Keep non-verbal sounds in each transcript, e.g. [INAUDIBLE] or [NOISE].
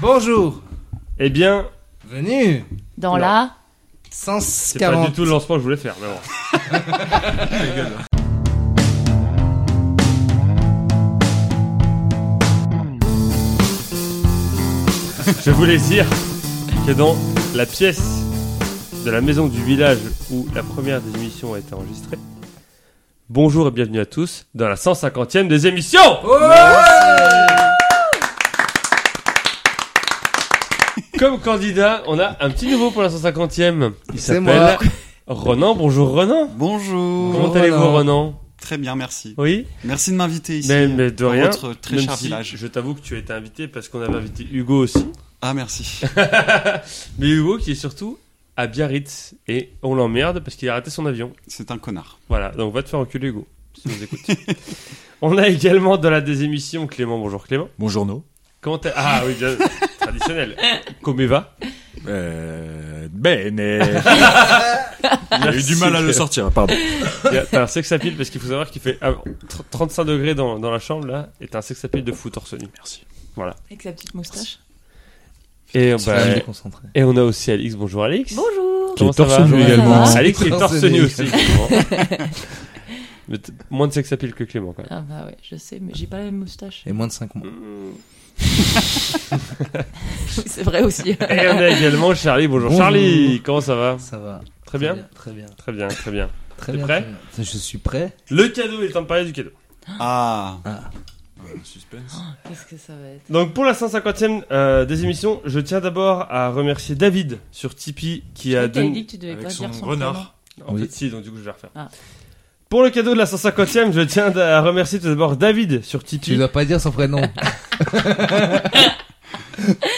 Bonjour, Eh bien, venu Dans Non. la. c'est pas 140. du tout le lancement que je voulais faire, mais bon. [LAUGHS] Je voulais dire que dans la pièce de la maison du village où la première des émissions a été enregistrée, bonjour et bienvenue à tous dans la 150e des émissions Comme candidat, on a un petit nouveau pour la 150e. Il C'est s'appelle moi. Ronan. Bonjour Ronan. Bonjour. Comment allez-vous Ronan. Ronan Très bien, merci. Oui Merci de m'inviter ici. mais, mais de dans rien. votre très Même cher si village. Je t'avoue que tu as été invité parce qu'on avait invité Hugo aussi. Ah, merci. [LAUGHS] Mais Hugo qui est surtout à Biarritz et on l'emmerde parce qu'il a raté son avion. C'est un connard. Voilà, donc va te faire enculer Hugo. Si nous [LAUGHS] on a également dans la des émissions Clément. Bonjour Clément. Bonjour No. Comment t'es Ah oui, bien, traditionnel. [LAUGHS] Comment va Euh, bene. [LAUGHS] J'ai eu du mal à le sortir, pardon. T'as un sex appeal parce qu'il faut savoir qu'il fait ah, tr- 35 degrés dans, dans la chambre là et t'as un sex appeal de foot torse nu. Merci. Avec sa petite moustache. Et, bah, et on a aussi Alix. Bonjour Alix. Bonjour. Comment Qui est torse nu également. Alix est Torse nu. aussi. [LAUGHS] Mais moins de sex appeal que Clément quand même. Ah bah ouais, je sais, mais j'ai pas la même moustache. Et moins de 5 mois. Oui, [LAUGHS] c'est vrai aussi. Et on a également Charlie. Bonjour, Bonjour. Charlie. Comment ça va? Ça va. Très bien? Très bien. Très bien, très bien. Très bien. prêt? très bien. Je suis prêt. Le cadeau, il est temps de parler du cadeau. Ah. suspense. Qu'est-ce que ça va être? Donc pour la 150e euh, des émissions, je tiens d'abord à remercier David sur Tipeee qui a T'as donné... dit que tu devais Avec pas son dire son renard. En Oui. fait, si, donc du coup, je vais refaire. Ah. Pour le cadeau de la 150e, je tiens à remercier tout d'abord David sur Tu Tipeee. dois pas dire son prénom. [LAUGHS]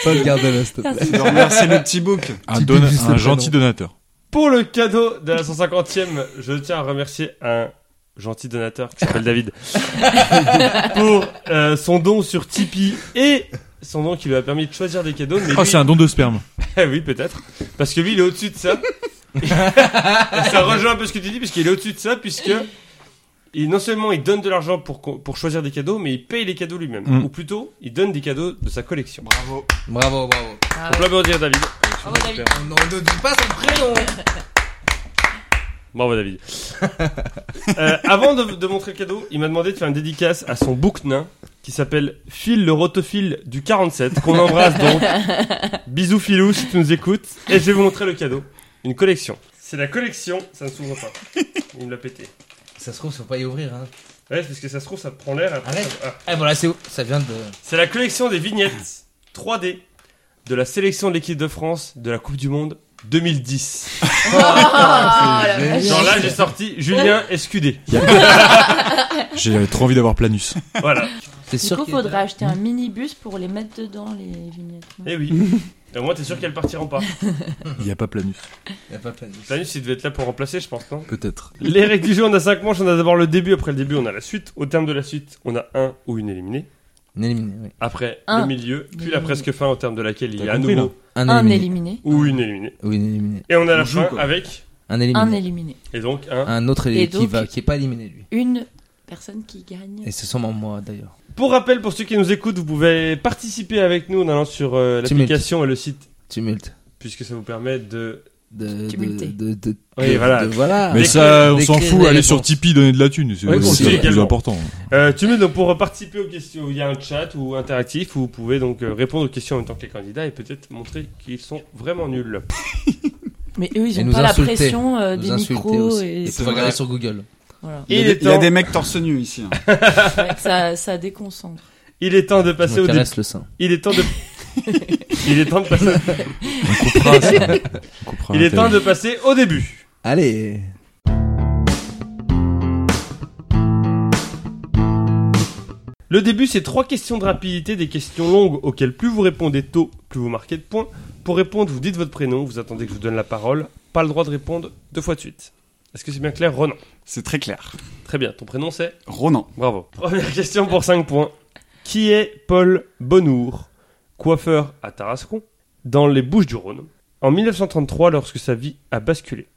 S'il te plaît. Je dois remercier le petit book. Un, juste un le gentil donateur. Pour le cadeau de la 150e, je tiens à remercier un gentil donateur qui s'appelle David [LAUGHS] pour euh, son don sur Tipeee et son don qui lui a permis de choisir des cadeaux. Mais Oh, lui- c'est un don de sperme. [LAUGHS] Eh oui, peut-être. Parce que lui, il est au-dessus de ça. [LAUGHS] Ça rejoint un peu ce que tu dis, puisqu'il est au-dessus de ça, puisque il, non seulement il donne de l'argent pour, pour choisir des cadeaux, mais il paye les cadeaux lui-même. Mm. Ou plutôt, il donne des cadeaux de sa collection. Bravo. Bravo, bravo. Ah On peut ouais. l'applaudir, David. Bravo, David. On ne dit pas son prénom. [LAUGHS] Bravo, David. Euh, avant de, de montrer le cadeau, il m'a demandé de faire une dédicace à son bouc nain qui s'appelle Phil le rotophile du 47, qu'on embrasse donc. [LAUGHS] Bisous Philou si tu nous écoutes. Et je vais vous montrer le cadeau. Une collection. C'est la collection, ça ne s'ouvre pas. [LAUGHS] Il me l'a pété. Ça se trouve, faut pas y ouvrir. Hein. Ouais, parce que ça se trouve, ça prend l'air. après, Arrête. ça- ah. Eh voilà, c'est où Ça vient de. C'est la collection des vignettes [CLEARS THROAT] 3D de la sélection de l'équipe de France de la Coupe du Monde 2010. Ah, la [LAUGHS] vache. Genre là, j'ai sorti Julien Escudé. [LAUGHS] J'ai trop envie d'avoir Planus. Voilà. C'est Du sûr coup, qu'il y a- faudrait acheter un minibus pour les mettre dedans, les vignettes. Eh oui. Et au moins, t'es sûr qu'elles partiront pas? Il n'y a pas Planus. Il y a pas plein de- Planus, il devait être là pour remplacer, je pense, non? Peut-être. Les règles du jeu, on a 5 manches. On a d'abord le début. Après le début, on a la suite. Au terme de la suite, on a un ou une éliminée. Un éliminé, oui. Après, Un. le milieu. Puis la Éliminé. presque fin, au terme de laquelle il y a T'as à compris, nouveau Un Un éliminé. éliminé. ou une éliminée. Oui, un éliminé. Et on a la joue, fin quoi. avec. Un Un éliminé. éliminé. Et donc, un. Un autre Et éliminé qui, donc- va, qui est pas éliminé, lui. Une personne qui gagne. Et c'est sûrement moi, d'ailleurs. Pour rappel, pour ceux qui nous écoutent, vous pouvez participer avec nous en allant sur euh, l'application et le site, Tumulte. puisque ça vous permet de. De, Tumulté. de, de, de, Oui, de- voilà. de- voilà. Mais ça, on s'en fout. Allez sur. Tipeee, donner de la thune. C'est Oui, le plus important. Euh, tu donc pour participer aux questions, il y a un chat ou interactif où vous pouvez donc euh, répondre aux questions en même temps que les candidats et peut-être montrer qu'ils sont vraiment nuls. Mais eux, ils Et ont nous pas la pression euh, Nous des insulter micros aussi. et Et faut regarder sur Google. Voilà. Il y, il, a, est des- il y a temps, des mecs torse nu ici. hein. [LAUGHS] Ça, ça déconcentre. il est temps de passer au début. caresse le sein. Il est temps de. [LAUGHS] il est temps de passer. On coupera ça. On coupera Il est temps de passer au début. Allez. Le début, c'est trois questions de rapidité, des questions longues auxquelles plus vous répondez tôt, plus vous marquez de points. Pour répondre, vous dites votre prénom, vous attendez que je vous donne la parole. Pas le droit de répondre deux fois de suite. Est-ce que c'est bien clair, Ronan? C'est très clair. Très bien. Ton prénom c'est Ronan. Bravo. Première question pour 5 points. Qui est Paul Bonnour, coiffeur à Tarascon, dans les Bouches du Rhône, en 1933 lorsque sa vie a basculé?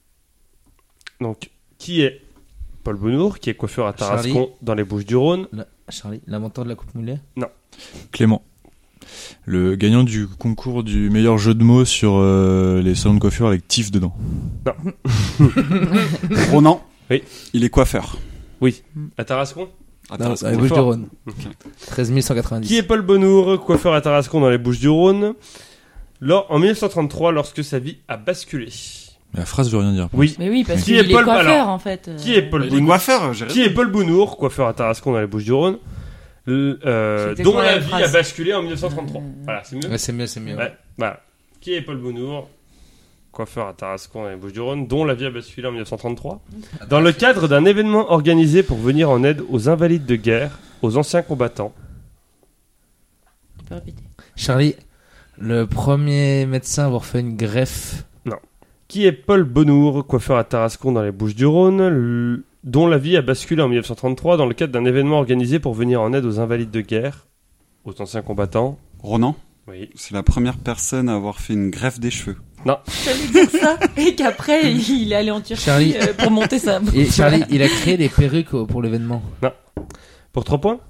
Donc, qui est Paul Bonnour, qui est coiffeur à Tarascon Charlie. dans les Bouches du Rhône? La- Charlie, l'inventeur de la coupe mulet Clément. Le gagnant du concours du meilleur jeu de mots sur euh, les salons de coiffure avec Tiff dedans. [LAUGHS] Ronan. Oui. Il est coiffeur. À Tarascon? Non, t'as- dans les Bouches du Rhône. Ok. 13 190. Qui est Paul Bonnour, coiffeur à Tarascon dans les Bouches-du-Rhône Lors, En 1933, lorsque sa vie a basculé. Mais la phrase veut rien dire. Oui. Mais oui, parce Qui qu'il est est, Paul- coiffeur alors, en fait. euh. Qui est Paul Il est Bonnour coiffeur, Qui est Paul Bonnour, coiffeur à Tarascon dans les Bouches-du-Rhône euh, dont la la vie phrase? a basculé en 1933. Euh, Voilà, c'est mieux Ouais, c'est mieux, c'est mieux. Ouais, voilà. Qui est Paul Bonnour Coiffeur à Tarascon dans les Bouches-du-Rhône, dont la vie a basculé en 1933. Dans le cadre d'un événement organisé pour venir en aide aux invalides de guerre, aux anciens combattants. Répéter. Charlie, le premier médecin à avoir fait une greffe. Qui est Paul Bonnour, coiffeur à Tarascon dans les Bouches-du-Rhône, dont la vie a basculé en 1933 dans le cadre d'un événement organisé pour venir en aide aux invalides de guerre, aux anciens combattants. Ronan? Oui. C'est la première personne à avoir fait une greffe des cheveux. [LAUGHS] J'allais dire ça, et qu'après, il est allé en Turquie Charlie. euh, pour monter sa Et Charlie, il a créé les perruques pour l'événement. Pour 3 points.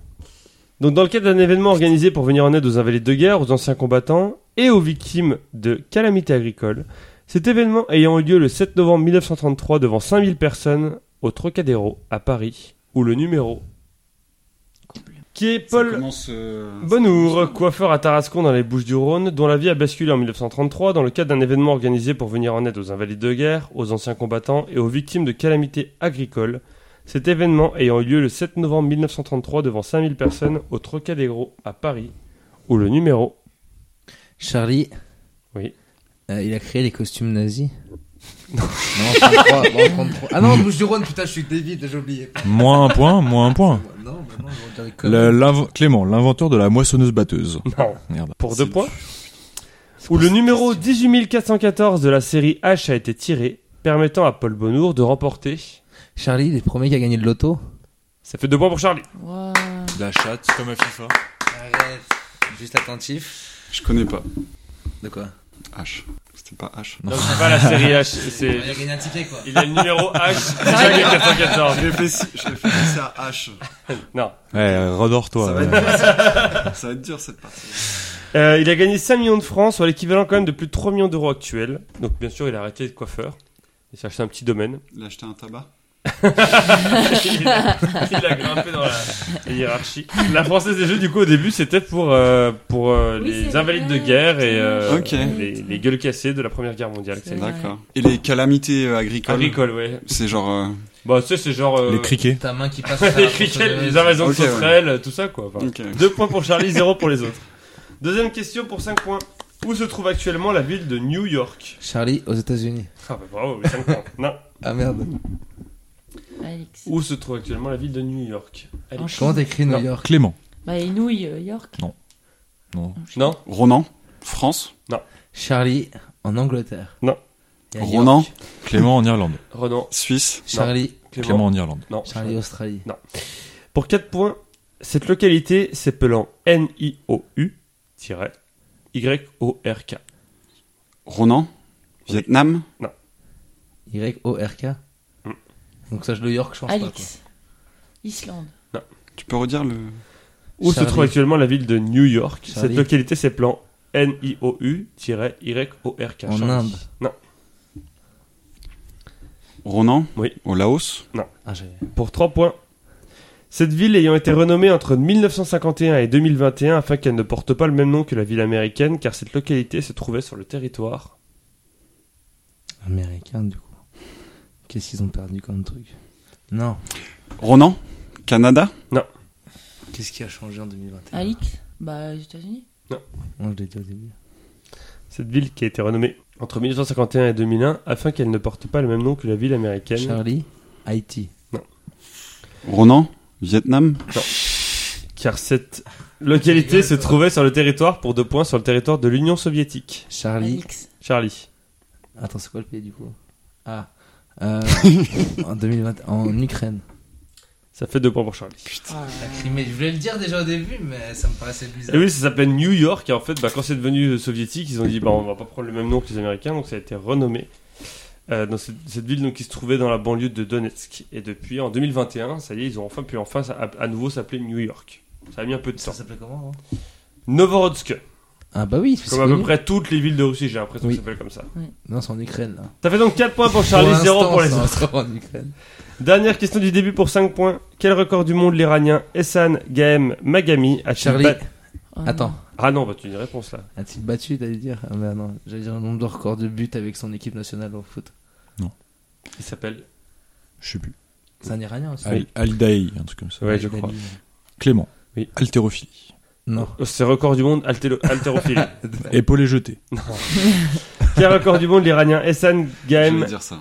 Donc, dans le cadre d'un événement organisé pour venir en aide aux invalides de guerre, aux anciens combattants et aux victimes de calamités agricoles, cet événement ayant eu lieu le 7 novembre 1933 devant 5000 personnes au Trocadéro à Paris, où le numéro qui est Paul euh, Bonnour, coiffeur à Tarascon dans les Bouches-du-Rhône, dont la vie a basculé en 1933 dans le cadre d'un événement organisé pour venir en aide aux invalides de guerre, aux anciens combattants et aux victimes de calamités agricoles. Cet événement ayant eu lieu le 7 novembre 1933 devant 5000 personnes au Trocadéro à Paris, où le numéro Charlie. Oui. Euh, il a créé les costumes nazis. Non. Non, 33, bon, 33. Ah non, Bouche du Rhône, putain, je suis débile, j'ai oublié. Moins un point, moins un point. Non, mais non, je Le- l'inv- Clément, l'inventeur de la moissonneuse batteuse. Non. Merde. pour deux points, où le numéro 18414 de la série H a été tiré, permettant à Paul Bonnour de remporter. Charlie, les premiers qui a gagné le loto. Ça fait deux points pour Charlie. Wow. La chatte, comme à FIFA. Arrête, juste attentif. Je connais pas. De quoi? H. C'était pas H. Non, c'est pas la série H, c'est. Il a gagné un ticket, quoi. Il a le numéro H, [LAUGHS] 18414. J'ai fait, j'ai fait passer à H. [LAUGHS] Non. Ouais, redors-toi. Ça va ouais. être dur, ça va être dur cette partie. Euh, il a gagné 5 millions de francs, soit l'équivalent quand même de plus de 3 millions d'euros actuels. Donc bien sûr, il a arrêté de coiffeur. Il s'est acheté un petit domaine. Il a acheté un tabac. Il, a, il a grimpé dans la hiérarchie. La française des jeux, du coup, au début, c'était pour, euh, pour euh, Oui, les invalides de guerre et euh, les, les gueules cassées de la Première Guerre mondiale. D'accord. Et les calamités euh, agricoles. Agricole, ouais. C'est genre. euh, Bah, tu sais, c'est genre. euh, Les criquets. Ta main qui passe. [LAUGHS] les criquets, les invasions de ouais. sauterelles, tout ça, quoi. Enfin. Deux points pour Charlie, zéro pour les autres. Deuxième question pour 5 points. Où se trouve actuellement la ville de New York? Charlie, aux États-Unis. Ah bah bravo, 5 points. Non. Ah merde. Alex. Où se trouve actuellement la ville de New York? Chine. Comment t'écris New Non. York? Clément. Bah, et Nouilles, euh, York. Non. Non Ronan. France? Charlie, en Angleterre. Non. Ronan. York. Clément en Irlande. Renan Suisse. Charlie, Clément. Clément en Irlande. Non. Charlie, Australie. Pour 4 points, cette localité s'appelant N-I-O-U-Y-O-R-K. Ronan. Vietnam? Y-O-R-K. Donc ça, je le York, je pense pas. quoi. Alex. Islande. Tu peux redire le. Où se trouve actuellement la ville de New York? Charlie. Cette localité s'appelant N-I-O-U-Y-O-R-K. En Charlie. Inde. Non. Ronan? Oui. Au Laos? Ah, j'ai... Pour 3 points. Cette ville ayant été renommée entre 1951 et 2021 afin qu'elle ne porte pas le même nom que la ville américaine car cette localité se trouvait sur le territoire. Américain, du coup. Qu'est-ce qu'ils ont perdu comme truc Non. Ronan. Canada. Qu'est-ce qui a changé en 2021 Alex. Bah, aux États-Unis. Moi, je l'ai dit au début. Cette ville qui a été renommée entre 1951 et 2001 afin qu'elle ne porte pas le même nom que la ville américaine. Charlie, Haïti. Ronan. Vietnam. Car cette localité se trouvait sur le territoire, pour deux points, sur le territoire de l'Union soviétique. Charlie. Alex. Charlie. Attends, c'est quoi le pays du coup? Ah. Euh, en 2020, en Ukraine. Ça fait deux points pour Charlie. Ah, Mais je voulais le dire déjà au début, mais ça me paraissait bizarre. Et oui, ça s'appelle New York. Et en fait, bah, quand c'est devenu soviétique, ils ont dit bah, on va pas prendre le même nom que les Américains, donc ça a été renommé. Euh, dans cette, cette ville donc, qui se trouvait dans la banlieue de Donetsk. Et depuis, en 2021, ça y est, ils ont enfin pu enfin à, à nouveau s'appeler New York. Ça a mis un peu de Ça temps. s'appelait comment hein? Novorodsk. Ah bah oui, c'est Comme à peu près toutes les villes de Russie, j'ai l'impression Oui. que ça s'appelle comme ça. Non, c'est en Ukraine, là. Ça fait donc 4 points pour Charlie, Pour 0 pour les autres. c'est en Ukraine. Dernière question du début pour 5 points. Quel record du monde l'Iranien Essan Gaem Magami a-t-il Charlie. bat- Oh, non. Attends. Ah non, bah tu as une réponse là. A-t-il battu, t'allais dire Ah bah non, j'allais dire le nombre de records de buts avec son équipe nationale au foot. Il s'appelle. Je sais plus. C'est un Iranien aussi. Al, Aldaï, un truc comme ça. Ouais, je crois. Clément. Oui. Haltérophilie. Non. C'est record du monde [LAUGHS] haltérophilie. Épaulé jeté. Quel record du monde l'Iranien Essan Gaem.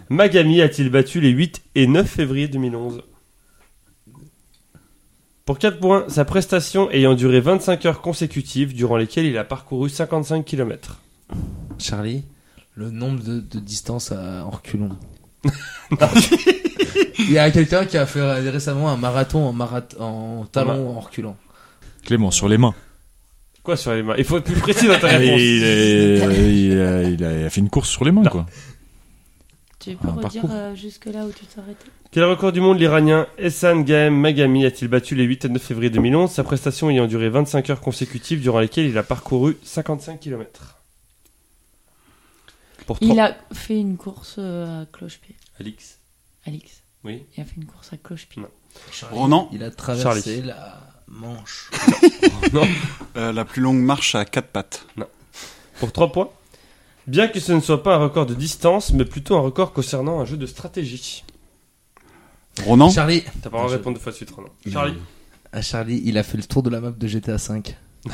Magami a-t-il battu les 8 et 9 février 2011 Pour 4 points, sa prestation ayant duré 25 heures consécutives durant lesquelles il a parcouru 55 km. Charlie, le nombre de, de distances à- en reculons. [LAUGHS] Il y a quelqu'un qui a fait euh, récemment un marathon en, marat- en talon en reculant. Clément, sur les mains. Quoi sur les mains? Il faut être plus précis dans ta Ah, réponse. il, a, il a- il a fait une course sur les mains, quoi. Tu peux Un redire parcours. euh, jusque là où tu t'arrêtais Quel record du monde l'Iranien Essan Gaem Magami a-t-il battu les 8 et 9 février 2011, sa prestation ayant duré 25 heures consécutives durant lesquelles il a parcouru 55 km Pour 3 Il a fait une course euh, à cloche-pied. Alix. Alix. Oui. Il a fait une course à cloche-pied. Non. Charlie, Ronan Il a traversé la Manche. [LAUGHS] Euh, la plus longue marche à quatre pattes. Pour 3 points. Bien que ce ne soit pas un record de distance, mais plutôt un record concernant un jeu de stratégie. Ronan Charlie, T'as pas le droit de répondre deux fois de suite, Ronan. Charlie. ah, Charlie, il a fait le tour de la map de GTA 5. [LAUGHS]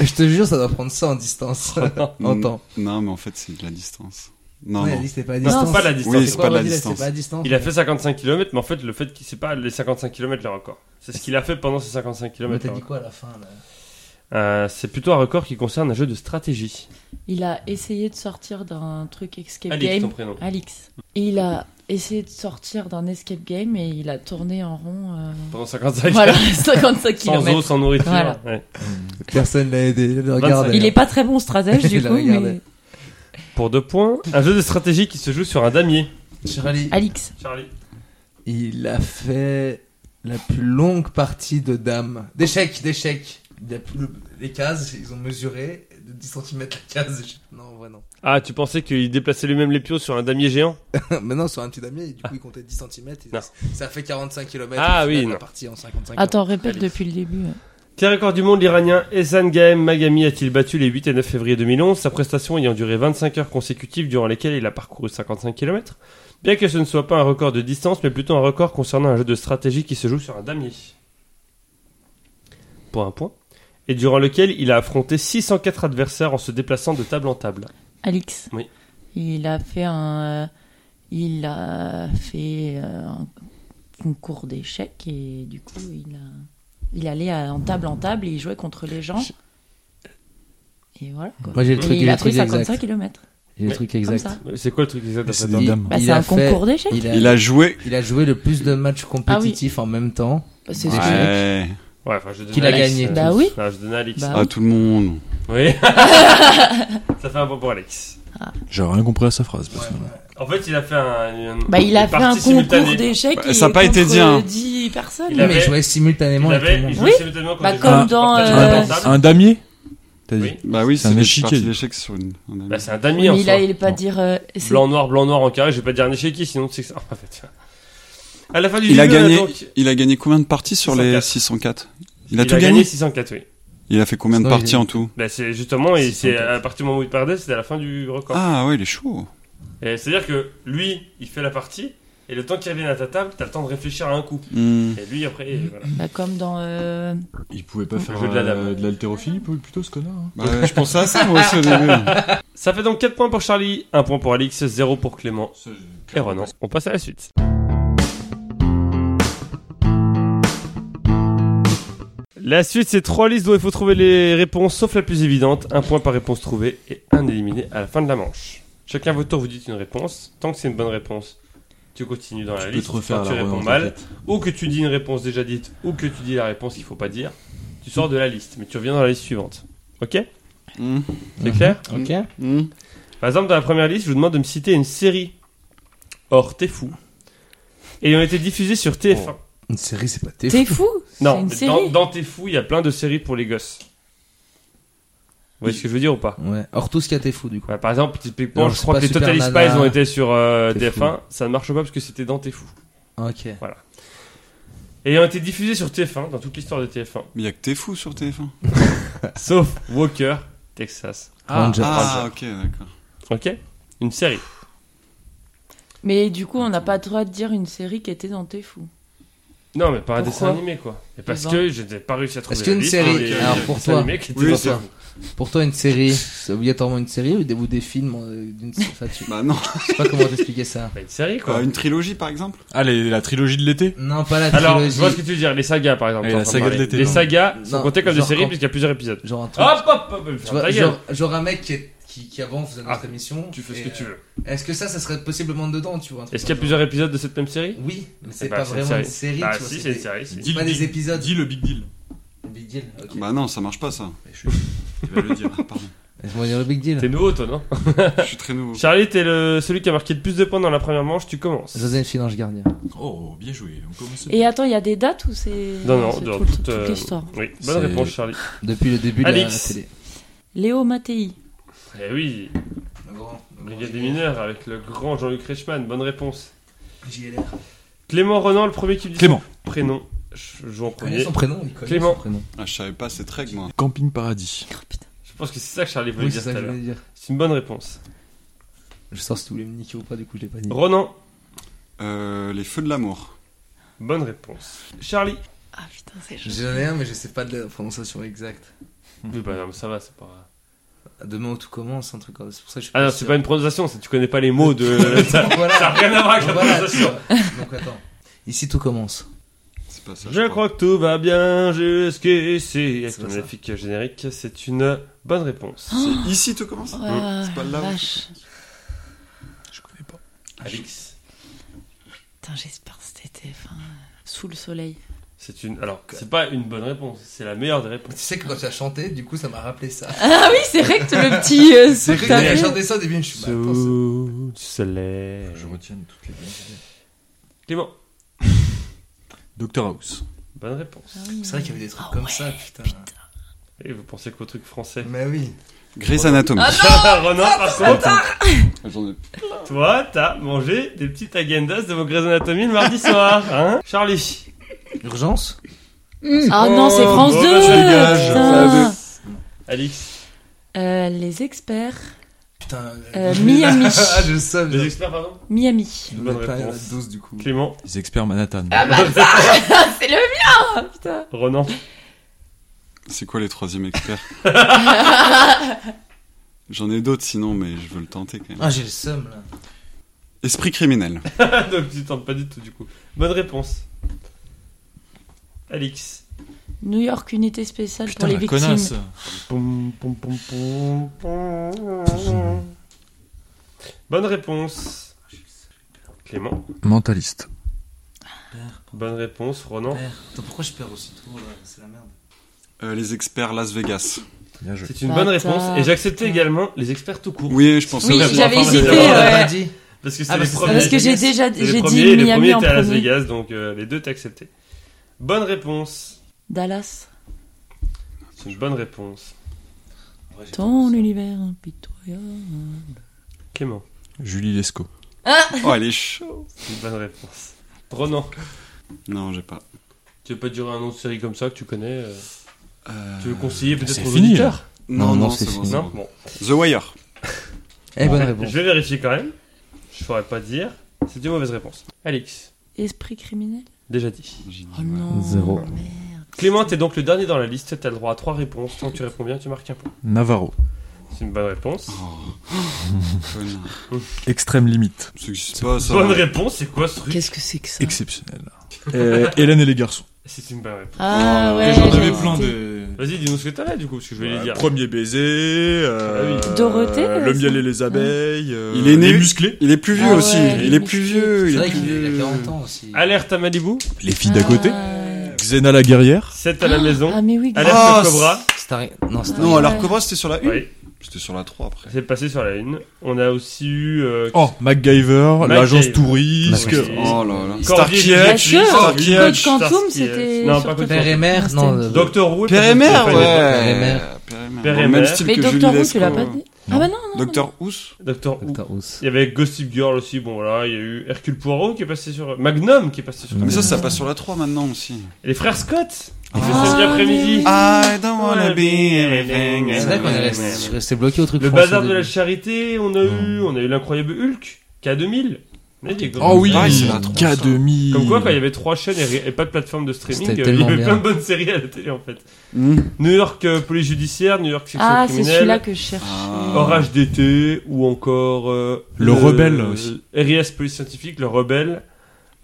Je te jure, ça doit prendre ça en distance. [LAUGHS] en temps. Non, mais en fait, c'est de la distance. Non, Ouais, il a non. pas à c'est pas la distance. Oui, C'est c'est quoi, pas la distance. C'est pas à distance. Il a fait 55 km, mais en fait, le fait qu'il c'est pas les 55 km le record. C'est ce qu'il a fait pendant ces 55 Mais km. t'as dit quoi à la fin là Euh, c'est plutôt un record qui concerne un jeu de stratégie. Il a essayé de sortir d'un truc escape Alix, ton game. prénom. Alix. Et il a essayé de sortir d'un escape game et il a tourné en rond. euh, Pendant 55 [LAUGHS] Voilà, 55 Sans eau, km. sans nourriture. Voilà. ouais. Personne l'a aidé. Il le 25. regarde. Il est pas très bon stratège du [LAUGHS] coup, mais Pour deux points, un jeu de stratégie qui se joue sur un damier. Charlie, Alix. Charlie. il a fait la plus longue partie de dames. D'échecs, d'échecs. Les cases, ils ont mesuré de 10 cm la case. Non, en vrai, non. Ah, tu pensais qu'il déplaçait lui-même les pions sur un damier géant [LAUGHS] Maintenant, sur un petit damier, du coup, il comptait 10 cm. Non. Ça fait 45 km. Ah oui, La non. partie en 55 Attends, répète depuis le début. Quel record du monde l'Iranien Ehsan Gaem Magami a-t-il battu les 8 et 9 février 2011, sa prestation ayant duré 25 heures consécutives durant lesquelles il a parcouru 55 km Bien que ce ne soit pas un record de distance, mais plutôt un record concernant un jeu de stratégie qui se joue sur un damier. Pour un point. Et durant lequel il a affronté 604 adversaires en se déplaçant de table en table. Alix. Oui. Il a fait un. euh, Il a fait euh, un concours d'échecs et du coup, il a. Il allait à- en table en table et il jouait contre les gens. Et voilà. Quoi. Moi, j'ai le Et truc, il j'ai a truc 55 exact. km. J'ai le truc Comme exact. C'est quoi le truc exact des Il- dames. Bah, il c'est un fait- concours d'échecs. Il a, Il a joué. il a joué le plus de matchs compétitifs en même temps Bah, c'est Ouais. Ouais. Enfin, je qu'il a gagné. Bah oui. Ah, je donne à Alex. Bah À tout le monde. Oui. [LAUGHS] Ça fait un point pour Alex. J'ai rien compris à sa phrase. En fait, il a fait un. Bah, il a fait un concours d'échecs. Bah, ça a pas été contre dit, hein. 10 personnes. Il Mais avait- il jouait simultanément Il avec tout avait, il jouait Oui. simultanément Bah, comme dans, euh. Un damier T'as dit Oui. Bah oui, C'est un c'est des échiquier. sur une. un. Bah, c'est un damier en il pas Non. dire. euh, c'est- Blanc, noir, blanc, noir en carré, je vais pas dire un échiquier, sinon tu sais que ça. [LAUGHS] En fait, à la fin du Il a gagné. donc, Il a gagné combien de parties sur les 604. 604 Il a tout gagné. gagné 604, oui. Il a fait combien de il parties est- en tout Bah, c'est justement, et c'est 604. à partir du moment où il perdait, c'était à la fin du record. Ah ouais, il est chaud. C'est-à-dire que lui, il fait la partie, et le temps qu'il revienne à ta table, t'as le temps de réfléchir à un coup. Hmm. Et lui, après, voilà. Bah, comme dans. euh, Il pouvait pas faire jeu de la dame. euh, de l'haltérophilie plutôt ce connard. hein. Bah, je pensais à ça moi aussi. [LAUGHS] Ça fait donc 4 points pour Charlie, 1 point pour Alix, 0 pour Clément et Renan. On passe à la suite. La suite, c'est trois listes dont il faut trouver les réponses, sauf la plus évidente. Un point par réponse trouvée et un éliminé à la fin de la manche. Chacun à votre tour, vous dites une réponse. Tant que c'est une bonne réponse, tu continues dans la Tu peux liste. te refaire Quand tu la réponds mal, ou que tu dis une réponse déjà dite, ou que tu dis la réponse qu'il faut pas dire, tu sors de la liste, mais tu reviens dans la liste suivante. Ok? Hmm. C'est clair? Ok. Hmm. Par exemple, dans la première liste, je vous demande de me citer une série hors T'es fou ayant été diffusée sur TF1. Une série, c'est pas t'es T'es fou? Non, dans, série. dans T'es fou, il y a plein de séries pour les gosses. voyez ce que je veux dire ou pas? Ouais. Or, tout ce qui a été fou, du coup. Ouais, Par exemple, typiquement, je crois que les Nana, Spies ont été sur euh, T'es TF1. Ça ne marche pas parce que c'était dans T'es fou. Ok. Ayant été diffusé sur TF1, dans toute l'histoire de TF1, Mais il y a que t'es fou sur TF1. [LAUGHS] sauf Walker, Texas. Ranger. Ah, ok, d'accord. Ok Une série. Mais du coup, on n'a pas le droit de dire une série qui était dans T'es fou. Non, mais pas un Pourquoi dessin animé, quoi. Et parce Eh ben. que je n'ai pas réussi à trouver Est-ce qu'une série- des alors, pour toi- Oui. Pour toi, une série, c'est obligatoirement une série ou des, ou des films euh, d'une enfin, tu... Bah non. Je sais pas comment t'expliquer ça. Bah, une série, quoi. Euh, une trilogie, par exemple? Ah, les- la trilogie de l'été? Non, pas la Alors, trilogie. je vois ce que tu veux dire. Les sagas, par exemple. La saga de l'été, Les non. sagas sont Non, comptés comme des séries puisqu'il y a plusieurs épisodes. Genre un truc. Hop, hop, hop, genre un mec qui, est- qui, qui avant faisait notre Ah, émission. Tu fais ce et, que tu euh, veux. Est-ce que ça, ça serait possiblement dedans, tu vois un truc Est-ce qu'il y a comme plusieurs épisodes de cette même série? Oui, mais c'est Eh ben, pas c'est vraiment une série, Bah, tu vois. si, c'est une des- série. si. Dis C'est le pas des big- épisodes. Dis le big deal. Big deal. ok. Bah non, ça marche pas ça. Tu vas le dire. Ah, pardon. Laisse-moi dire le big deal. T'es nouveau, toi, non? Je suis très nouveau. Charlie, t'es le... celui qui a marqué le plus de points dans la première manche. Tu commences. Joséphine Ange Gardien. Oh, bien joué. On commence. Et attends, il y a des dates ou c'est. Non, non, c'est dans tout- toute, toute euh, l'histoire Oui, C'est- bonne réponse, Charlie. Depuis le début de la, Alix. la télé. Léo Mattei. Eh oui, Le grand. le grand Brigade des mineurs avec le grand Jean-Luc Reichmann. Bonne réponse. JLR. Clément Renan, le premier qui me dit Clément. son prénom. Je joue en premier. son prénom, il connaît Clément. son prénom. Ah, je savais pas, c'est Trek, moi. Camping Paradis. Oh, putain. Je pense que c'est ça que Charlie voulait Oui, dire c'est tout ça à que je l'heure. voulais dire. C'est une bonne réponse. Je sens si tu voulais me niquer ou pas, du coup, je l'ai pas dit. Ronan, Euh, les feux de l'amour. bonne réponse. Charlie. Ah putain, c'est J'en ai un, mais je sais pas de la prononciation exacte. Oui, bah non, mais ça va, c'est pas. Demain où tout commence, un truc comme ça. C'est pour ça que je suis Ah non, sûr. c'est pas une prononciation, c'est tu connais pas les mots de. ça [LAUGHS] voilà. ça a rien à voir avec la Voilà, prononciation. Donc attends. Ici tout commence. C'est pas ça. Je crois que tout va bien jusqu'ici. Avec C'est ton ça. magnifique générique, c'est une bonne réponse. C'est ici tout commence Ouais, C'est pas là. vache. Je connais pas. Alix. Putain, j'espère que c'était enfin, sous le soleil. C'est une. Alors, c'est pas une bonne réponse, c'est la meilleure des réponses. Tu sais que quand tu as chanté, du coup ça m'a rappelé ça. Ah oui, c'est vrai que le petit. [LAUGHS] euh, C'est vrai que j'ai chanté ça au début, je suis Sous du soleil. Je retiens toutes les bonnes idées. Clément. [LAUGHS] Doctor House. Bonne réponse. Ah oui. C'est vrai qu'il y avait des trucs Ah comme ouais, ça, putain. Et vous pensez qu'au truc français? Mais oui. Grey's Anatomy. Renan, par contre, toi, t'as mangé des petites agendas de vos Grey's Anatomy le mardi soir, hein? Charlie. Urgence Ah non, c'est Oh, France bon, 2 bah, putain. Alix. Euh, Les experts. Putain. Euh, [LAUGHS] Miami. ah, je sais. Les experts, pardon Miami. Bonne réponse. 12 du coup. Clément. Les experts Manhattan. Ah bah ça, [LAUGHS] c'est le mien Putain. Renan. C'est quoi les troisièmes experts [LAUGHS] J'en ai d'autres sinon, mais je veux le tenter quand même. Ah, j'ai le seum là. Esprit criminel. Donc tu tentes pas du tout du coup. Bonne réponse. Alix. New York Unité Spéciale Putain, pour les la victimes. connasse. Bonne réponse. Clément. Mentaliste. Bonne réponse. Ronan. Attends, pourquoi je perds aussitôt là? C'est la merde. Euh, les experts Las Vegas. C'est une bonne réponse. Et j'acceptais également les experts tout court. Oui, je pensais Oui, aussi. j'avais hésité, l'a ouais. dit. Parce que c'est Ah, les parce que c'est premiers. Parce que j'ai déjà j'ai dit les Miami premiers en étaient à Las. Vegas, donc euh, les deux t'as accepté. Bonne réponse. Dallas. C'est une bonne réponse. Ton univers impitoyable. Clément. Julie Lescaut. Oh, elle est chaud. C'est une bonne réponse. Ronan. Non, j'ai pas. Tu veux pas dire un nom de série comme ça que tu connais euh, Euh, Tu veux conseiller peut-être c'est aux fini, auditeurs Non, Non, non, non, c'est bon. fini. Non bon. The Wire. Eh, bonne Je réponse. vais vérifier quand même. Je saurais pas dire. C'est une mauvaise réponse. Alix. Esprit criminel. Déjà dit. Oh non. Zéro. Merde. Clément, t'es donc le dernier dans la liste. T'as le droit à trois réponses. Tant que tu réponds bien, tu marques un point. Navarro. C'est une bonne réponse. Oh. [LAUGHS] Extrême limite. Pas, ça. Bonne réponse, c'est quoi ce truc Qu'est-ce que c'est que ça? Exceptionnel. Euh, Hélène et les garçons. C'est une bonne réponse. Ah Oh, ouais. J'en avais plein hésité. Vas-y, dis-nous ce que t'as là du coup, parce que je vais les Euh, dire. Premier baiser. euh, Ah oui. Dorothée, Le ça. miel et les abeilles. euh, Il est né- Les musclés. Il est plus vieux Ah aussi. ouais, il est plus vieux. Il C'est est vrai plus qu'il a vieux. 40 ans aussi. Alerte à Malibu. Les filles d'à côté. Ah, Xena la guerrière. 7 à la maison. Ah mais oui. Alerte Ah, au Cobra. Star... Non, Star... Non, alors Cobra, c'était sur la 1 Oui, C'était sur la 3 après. c'est passé sur la une. On a aussi eu. euh, Oh, MacGyver, l'agence touriste. Oh là là. Starkey Code. Quantum, c'était. Non, sur pas Code Twitter. Père et mère Non, euh, Doctor Who. Père et mère, ouais. Père et mère. Mais Doctor Who, tu l'as pas dit Ah bah non, non. Docteur Ous Docteur House. Il y avait Gossip Girl aussi, bon voilà, il y a eu Hercule Poirot qui est passé sur... Magnum qui est passé sur... Mais ça, ça passe sur la 3 maintenant aussi. Et les frères Scott Ah, samedi après-midi. I don't wanna be everything. C'est vrai qu'on est resté- bloqué au truc Le français bazar au de la début. charité, on a eu, on a eu l'incroyable Hulk, K2000. On a dit, comme Oh oui, ça. Pareil, c'est la trop, ça. K2000. Comme quoi, quand il y avait trois chaînes et, ri- et pas de plateforme de streaming, C'était euh, il y tellement avait bien. plein de bonnes séries à la télé en fait. Mmh. New York euh, police judiciaire, New York section Ah, c'est celui-là criminelle, que je cherchais. Ah. Orage d'été ou encore euh, Le Rebelle aussi. RIS police scientifique, le rebelle,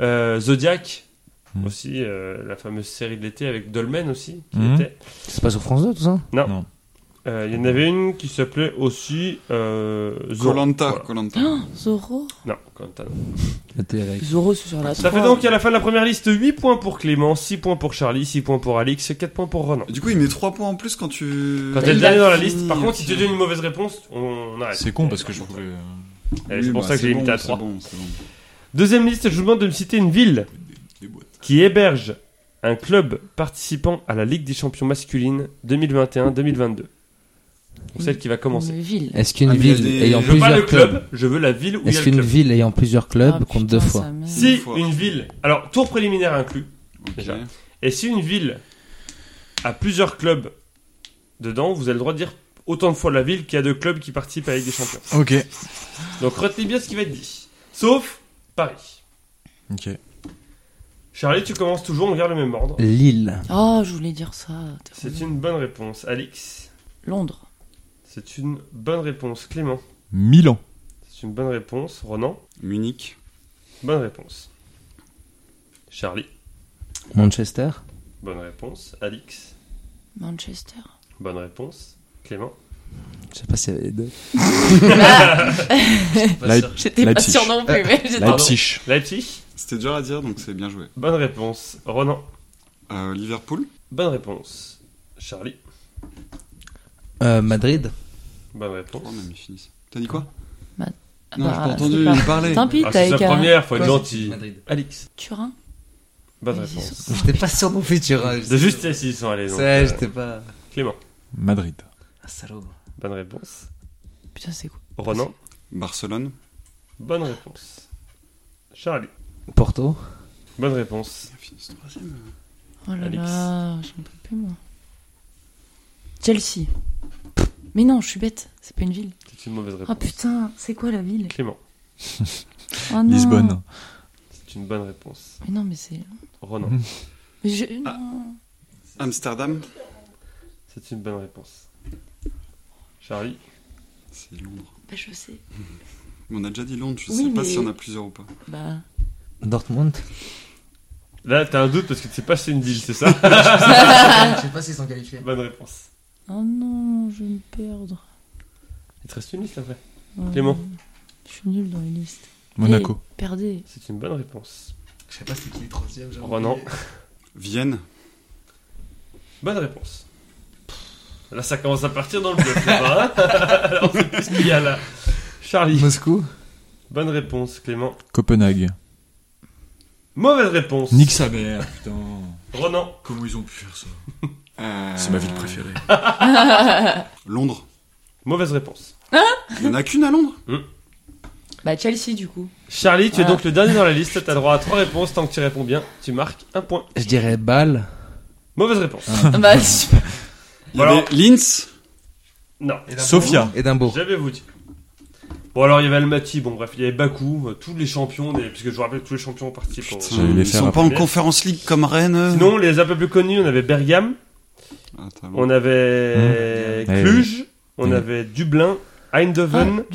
euh, Zodiac Hmm. aussi, euh, la fameuse série de l'été avec Dolmen aussi qui Hmm. était. C'est pas sur France 2 tout ça? Euh, Il y en avait une qui s'appelait aussi euh, Zorro. Colanta, Voilà. Colanta. Oh, Zoro Non, Koh-Lanta, non. Zoro, c'est sur la Ça 3. fait donc à la fin de la première liste 8 points pour Clément, 6 points pour Charlie, 6 points pour Alix, 4 points pour Ronan. Du coup, il met 3 points en plus quand tu. Quand Bah, t'es le dernier dans la liste, par contre, si tu donnes une mauvaise réponse, on, arrête. C'est con parce que je euh, Oui, c'est pour bah, ça que j'ai c'est limité bon, à 3. C'est bon, c'est bon. Deuxième liste, je vous demande de me citer une ville des boîtes. Qui héberge un club participant à la Ligue des champions masculines 2021-2022. Donc celle qui va commencer. Une ville. Est-ce qu'une Ah, mais il y a ville des- ayant Je veux pas le plusieurs club, clubs je veux la ville où il y Est-ce a le qu'une club. ville ayant plusieurs clubs Ah, compte putain, deux fois. Si Une fois. une ville, alors tour préliminaire inclus, Ok. Déjà. et si une ville a plusieurs clubs dedans, vous avez le droit de dire autant de fois la ville qu'il y a de clubs qui participent à la Ligue des champions. Ok. Donc retenez bien ce qui va être dit. Sauf Paris. Ok. Charlie, tu commences toujours, on garde le même ordre. Lille. Oh, je voulais dire ça. C'est une bonne réponse. Alix, Londres. c'est une bonne réponse. Clément, Milan. c'est une bonne réponse. Ronan, Munich. bonne réponse. Charlie, Manchester. bonne réponse. Alix, Manchester. bonne réponse. Clément, Je sais pas s'il y avait les deux. [LAUGHS] J'étais pas Leipzig. sûre non plus, mais j'étais- Leipzig. Leipzig, C'était dur à dire, donc c'est bien joué. bonne réponse. Ronan, Euh, Liverpool. bonne réponse. Charlie, Euh, Madrid. bonne Oh, réponse. fini. T'as dit quoi Ah Non, bah, j'ai pas c'est entendu pas- lui parler. Tant pis, Ah, t'as c'est sa qu'à- première, faut être gentil. Madrid. Alix, Turin. bonne réponse. J'étais pas sûr non plus, tu vois. De justesse, ils sont allés. Ouais, euh, j'étais pas. Clément, Madrid. Ah, salaud. bonne réponse. Putain, c'est quoi Ronan, Barcelone. bonne réponse. Charlie, Porto. bonne réponse. Fini ce troisième. Oh là Alix. là, j'en peux plus, moi. Chelsea. Mais non, je suis bête. C'est pas une ville. C'est une mauvaise Oh réponse. putain, c'est quoi la ville? Clément, [LAUGHS] Oh non. Lisbonne. c'est une bonne réponse. Mais non, mais c'est. Ronan, [LAUGHS] Mais je... Ah. non. Amsterdam. c'est une bonne réponse. Charlie, C'est Londres. Bah, je sais. Mais on a déjà dit Londres, je Oui, sais pas s'il y en a plusieurs ou pas. Bah. Dortmund. là t'as un doute parce que tu sais pas si c'est une ville, c'est ça [LAUGHS] Je sais pas s'ils sont qualifiés. Bonne réponse. Oh non, je vais me perdre. Il te reste une liste après. Oh, Clément. Je suis nul dans les listes. Monaco. Eh, perdez. C'est une bonne réponse. Je sais pas c'était qui les troisièmes. j'ai Ronan. Vienne. Bonne réponse. Là ça commence à partir dans le bluff là-bas. hein [LAUGHS] Alors c'est plus ce qu'il y a là. Charlie, Moscou. bonne réponse. Clément, Copenhague. Mauvaise réponse. Nique sa mère, putain. Ronan, Comment ils ont pu faire ça Euh, C'est ma ville préférée. [LAUGHS] Londres. mauvaise réponse. Il y en a qu'une à Londres Bah, Chelsea, du coup. Charlie, tu es Ah. donc le dernier dans la liste. T'as droit à trois réponses. Tant que tu réponds bien, tu marques un point. Je dirais Bâle. Mauvaise réponse. bah, [LAUGHS] Il y Alors- avait Linz. Non. Sofia. Édimbourg. J'avais vous. Bon alors il y avait Almaty, bon bref, il y avait Bakou, euh, tous les champions, des... puisque je vous rappelle que tous les champions participent. Putain, J'allais les ils faire sont pas en conférence league comme Rennes. eux Sinon les un peu plus connus, on avait Bergame, Ah, on avait Mmh. Cluj, on Mmh. avait Dublin, Eindhoven, Ah.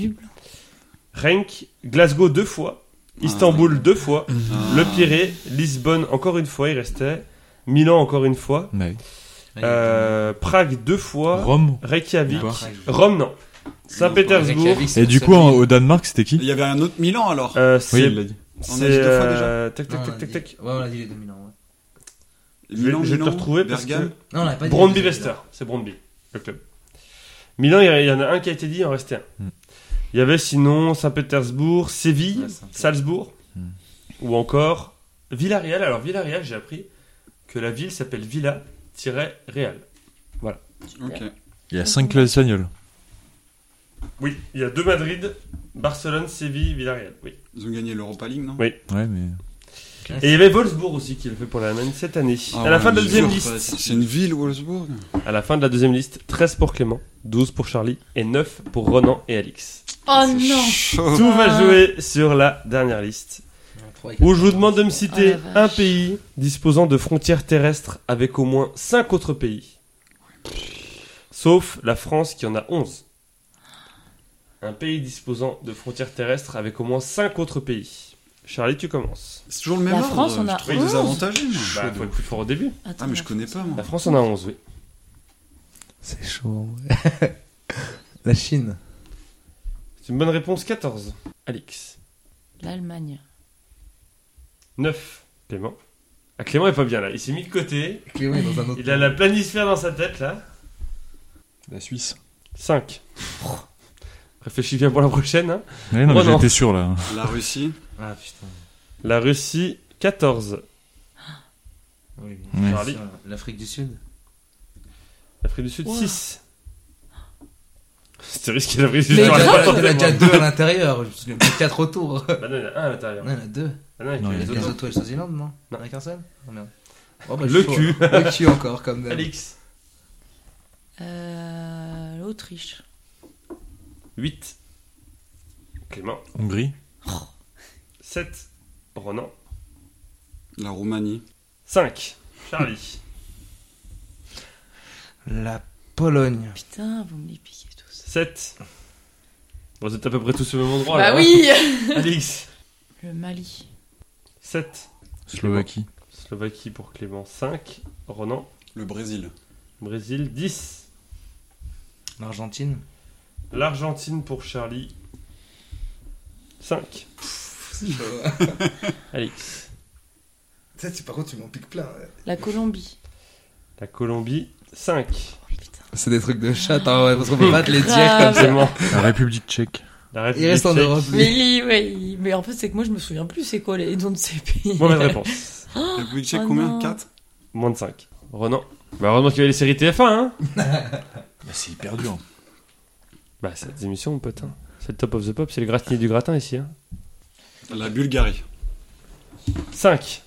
Rennes, Glasgow deux fois, Istanbul deux fois, Ah. Le Pirée, Lisbonne encore une fois, il restait, Milan encore une fois, Ouais. euh, Prague deux fois, Rome. Reykjavik, Rome non, Saint-Pétersbourg, Et du coup, en- au Danemark, c'était qui Il y avait un autre Milan alors. euh, Oui, c'est il l'a dit. On a c'est dit deux fois euh, tac tac tac tac tac. Ouais, on a dit les 2000 ans. Ouais. Je vais, je vais te retrouver parce Bergame. que Non, on pas dit. Brondby Wester, c'est Brondby, le club. Milan, il y, a- il y en a un qui a été dit, il en restait un. Hmm. Il y avait sinon Saint-Pétersbourg, Séville, Ouais, Saint-Pétersbourg. Salzbourg, Hmm. ou encore Villarreal. Alors Villarreal, j'ai appris que la ville s'appelle Villa-Real. Ok. Il y a 5 clubs espagnols. Oui, il y a deux Madrid, Barcelone, Séville, Villarreal. Oui. Ils ont gagné l'Europa League, non? Oui. Ouais, mais. Et il y avait Wolfsburg aussi qui le fait pour l'Allemagne cette année. Ah à la ouais, fin de la deuxième sûr, liste. C'est une ville, Wolfsburg? À la fin de la deuxième liste, 13 pour Clément, 12 pour Charlie et 9 pour Ronan et Alix. Oh non chaud. Tout va jouer sur la dernière liste. Où je vous demande de me citer Oh un pays disposant de frontières terrestres avec au moins 5 autres pays. Sauf la France qui en a 11. Un pays disposant de frontières terrestres avec au moins 5 autres pays. Charlie, tu commences. C'est toujours le même La ordre. France, on a Je trouve 11. désavantagé, moi. Bah, faut être plus fort au début. Attends, Ah, mais je connais pas, moi. La France en a 11, oui. C'est chaud. ouais. [LAUGHS] La Chine. C'est une bonne réponse, 14. Alix. L'Allemagne. 9. Clément. Ah, Clément est pas bien là. Il s'est mis de côté. Clément est dans un autre. Il a la planisphère dans sa tête là. La Suisse. 5. Réfléchis bien pour la prochaine. hein. Ouais, non, Oh j'étais sûr là. La Russie. Ah putain. La Russie, 14. Oui. Charlie. L'Afrique du Sud. L'Afrique du Sud, Wow. 6. C'était risqué l'Afrique du Sud. Il y en a- il y en a déjà deux à l'intérieur. Il y en a quatre autour. Bah non, il y en a un à l'intérieur. Non, il y en a deux. Ah non, il y a autres. Les autres, et Swaziland, non? Non. Avec un seul? Oh merde. Oh, bah, Le cul. Le cul encore, comme d'hab. Alix. Euh, L'Autriche. 8. Clément. Hongrie. 7. Ronan. La Roumanie. 5. Charlie. La Pologne. Putain, vous me les piquez tous. 7. Bon, vous êtes à peu près tous au même endroit bah là. hein. oui [LAUGHS] Alix. Le Mali. 7. Slovaquie. Slovaquie pour Clément. 5. Ronan. Le Brésil. Brésil. 10. L'Argentine. L'Argentine pour Charlie. 5. [LAUGHS] Alix. Ça, c'est- par contre, tu m'en piques plein. ouais. La Colombie. La Colombie. 5. Oh, putain. C'est des trucs de chat, hein, ouais, parce qu'on peut pas te les dire Grave. comme ça. La République tchèque. La Il République reste en tchèque. Europe. lui. Mais, il- ouais, il- mais en fait, c'est que moi, je me souviens plus c'est quoi les noms de ces pays. Mauvaise réponse. La République tchèque, oh combien non. 4 Moins de 5. Ronan. Bah, heureusement qu'il y a les séries TF1, hein. [LAUGHS] Bah, c'est hyper dur. Bah, c'est des émissions, mon pote. hein. C'est le top of the pop, c'est le gratinier du gratin ici. Hein. La Bulgarie. 5.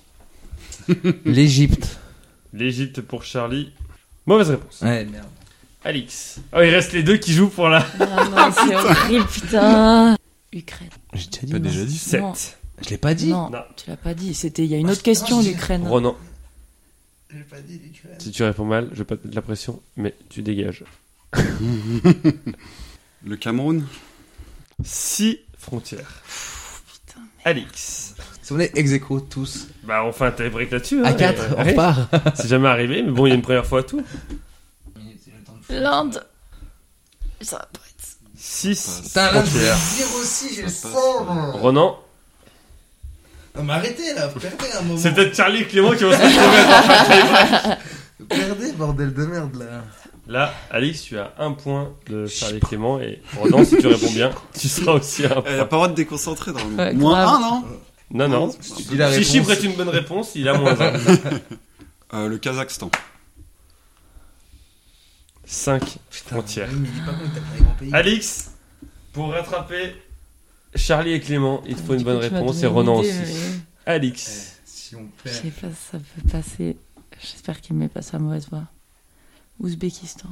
[LAUGHS] L'Égypte. L'Égypte pour Charlie. Mauvaise réponse. Ouais, merde. Alix. Oh, il reste les deux qui jouent pour la Ah non, c'est [LAUGHS] horrible, putain. Ukraine. J'ai déjà dit. T'as non déjà dit 7. Non. Je l'ai pas dit. Non, Non. tu l'as pas dit. C'était il y a une Ah, autre question, l'Ukraine. Ronan. Je l'ai pas dit, l'Ukraine. Si tu réponds mal, je vais pas te mettre la pression, mais tu dégages. [LAUGHS] Le Cameroun. 6 frontières. Putain. Alix. Si on est ex aequo tous. Bah, enfin, t'as break là-dessus. À hein, 4, mais- on Ouais. repart. [LAUGHS] C'est jamais arrivé, mais bon, il y a une première fois à tout. L'Inde. Ça va pas être. 6 Putain, là, je voulais frontières. le dire aussi, j'ai le sang. Ronan. Non, mais arrêtez là, perdez un moment. C'est peut-être Charlie et Clément qui vont se retrouver à t'en faire Perdez, bordel de merde là. Là, Alix, tu as un point de Charlie et Clément, et Ronan, si tu réponds bien, [LAUGHS] tu seras aussi à un Elle a point. pas le droit de déconcentrer dans le Ouais, Moins grave. 1, non Non, non. Si tu dis la Si réponse. Chypre est une bonne réponse, il a moins 1. [LAUGHS] Euh, Le Kazakhstan. 5 Putain, frontières. mais pas qu'on un pays. Alix, pour rattraper Charlie et Clément, il te faut une bonne réponse, et Ronan aussi. mais Eh, Alix. Si on Je perd. sais pas si ça peut passer. J'espère qu'il met pas sa mauvaise voix. Ouzbékistan.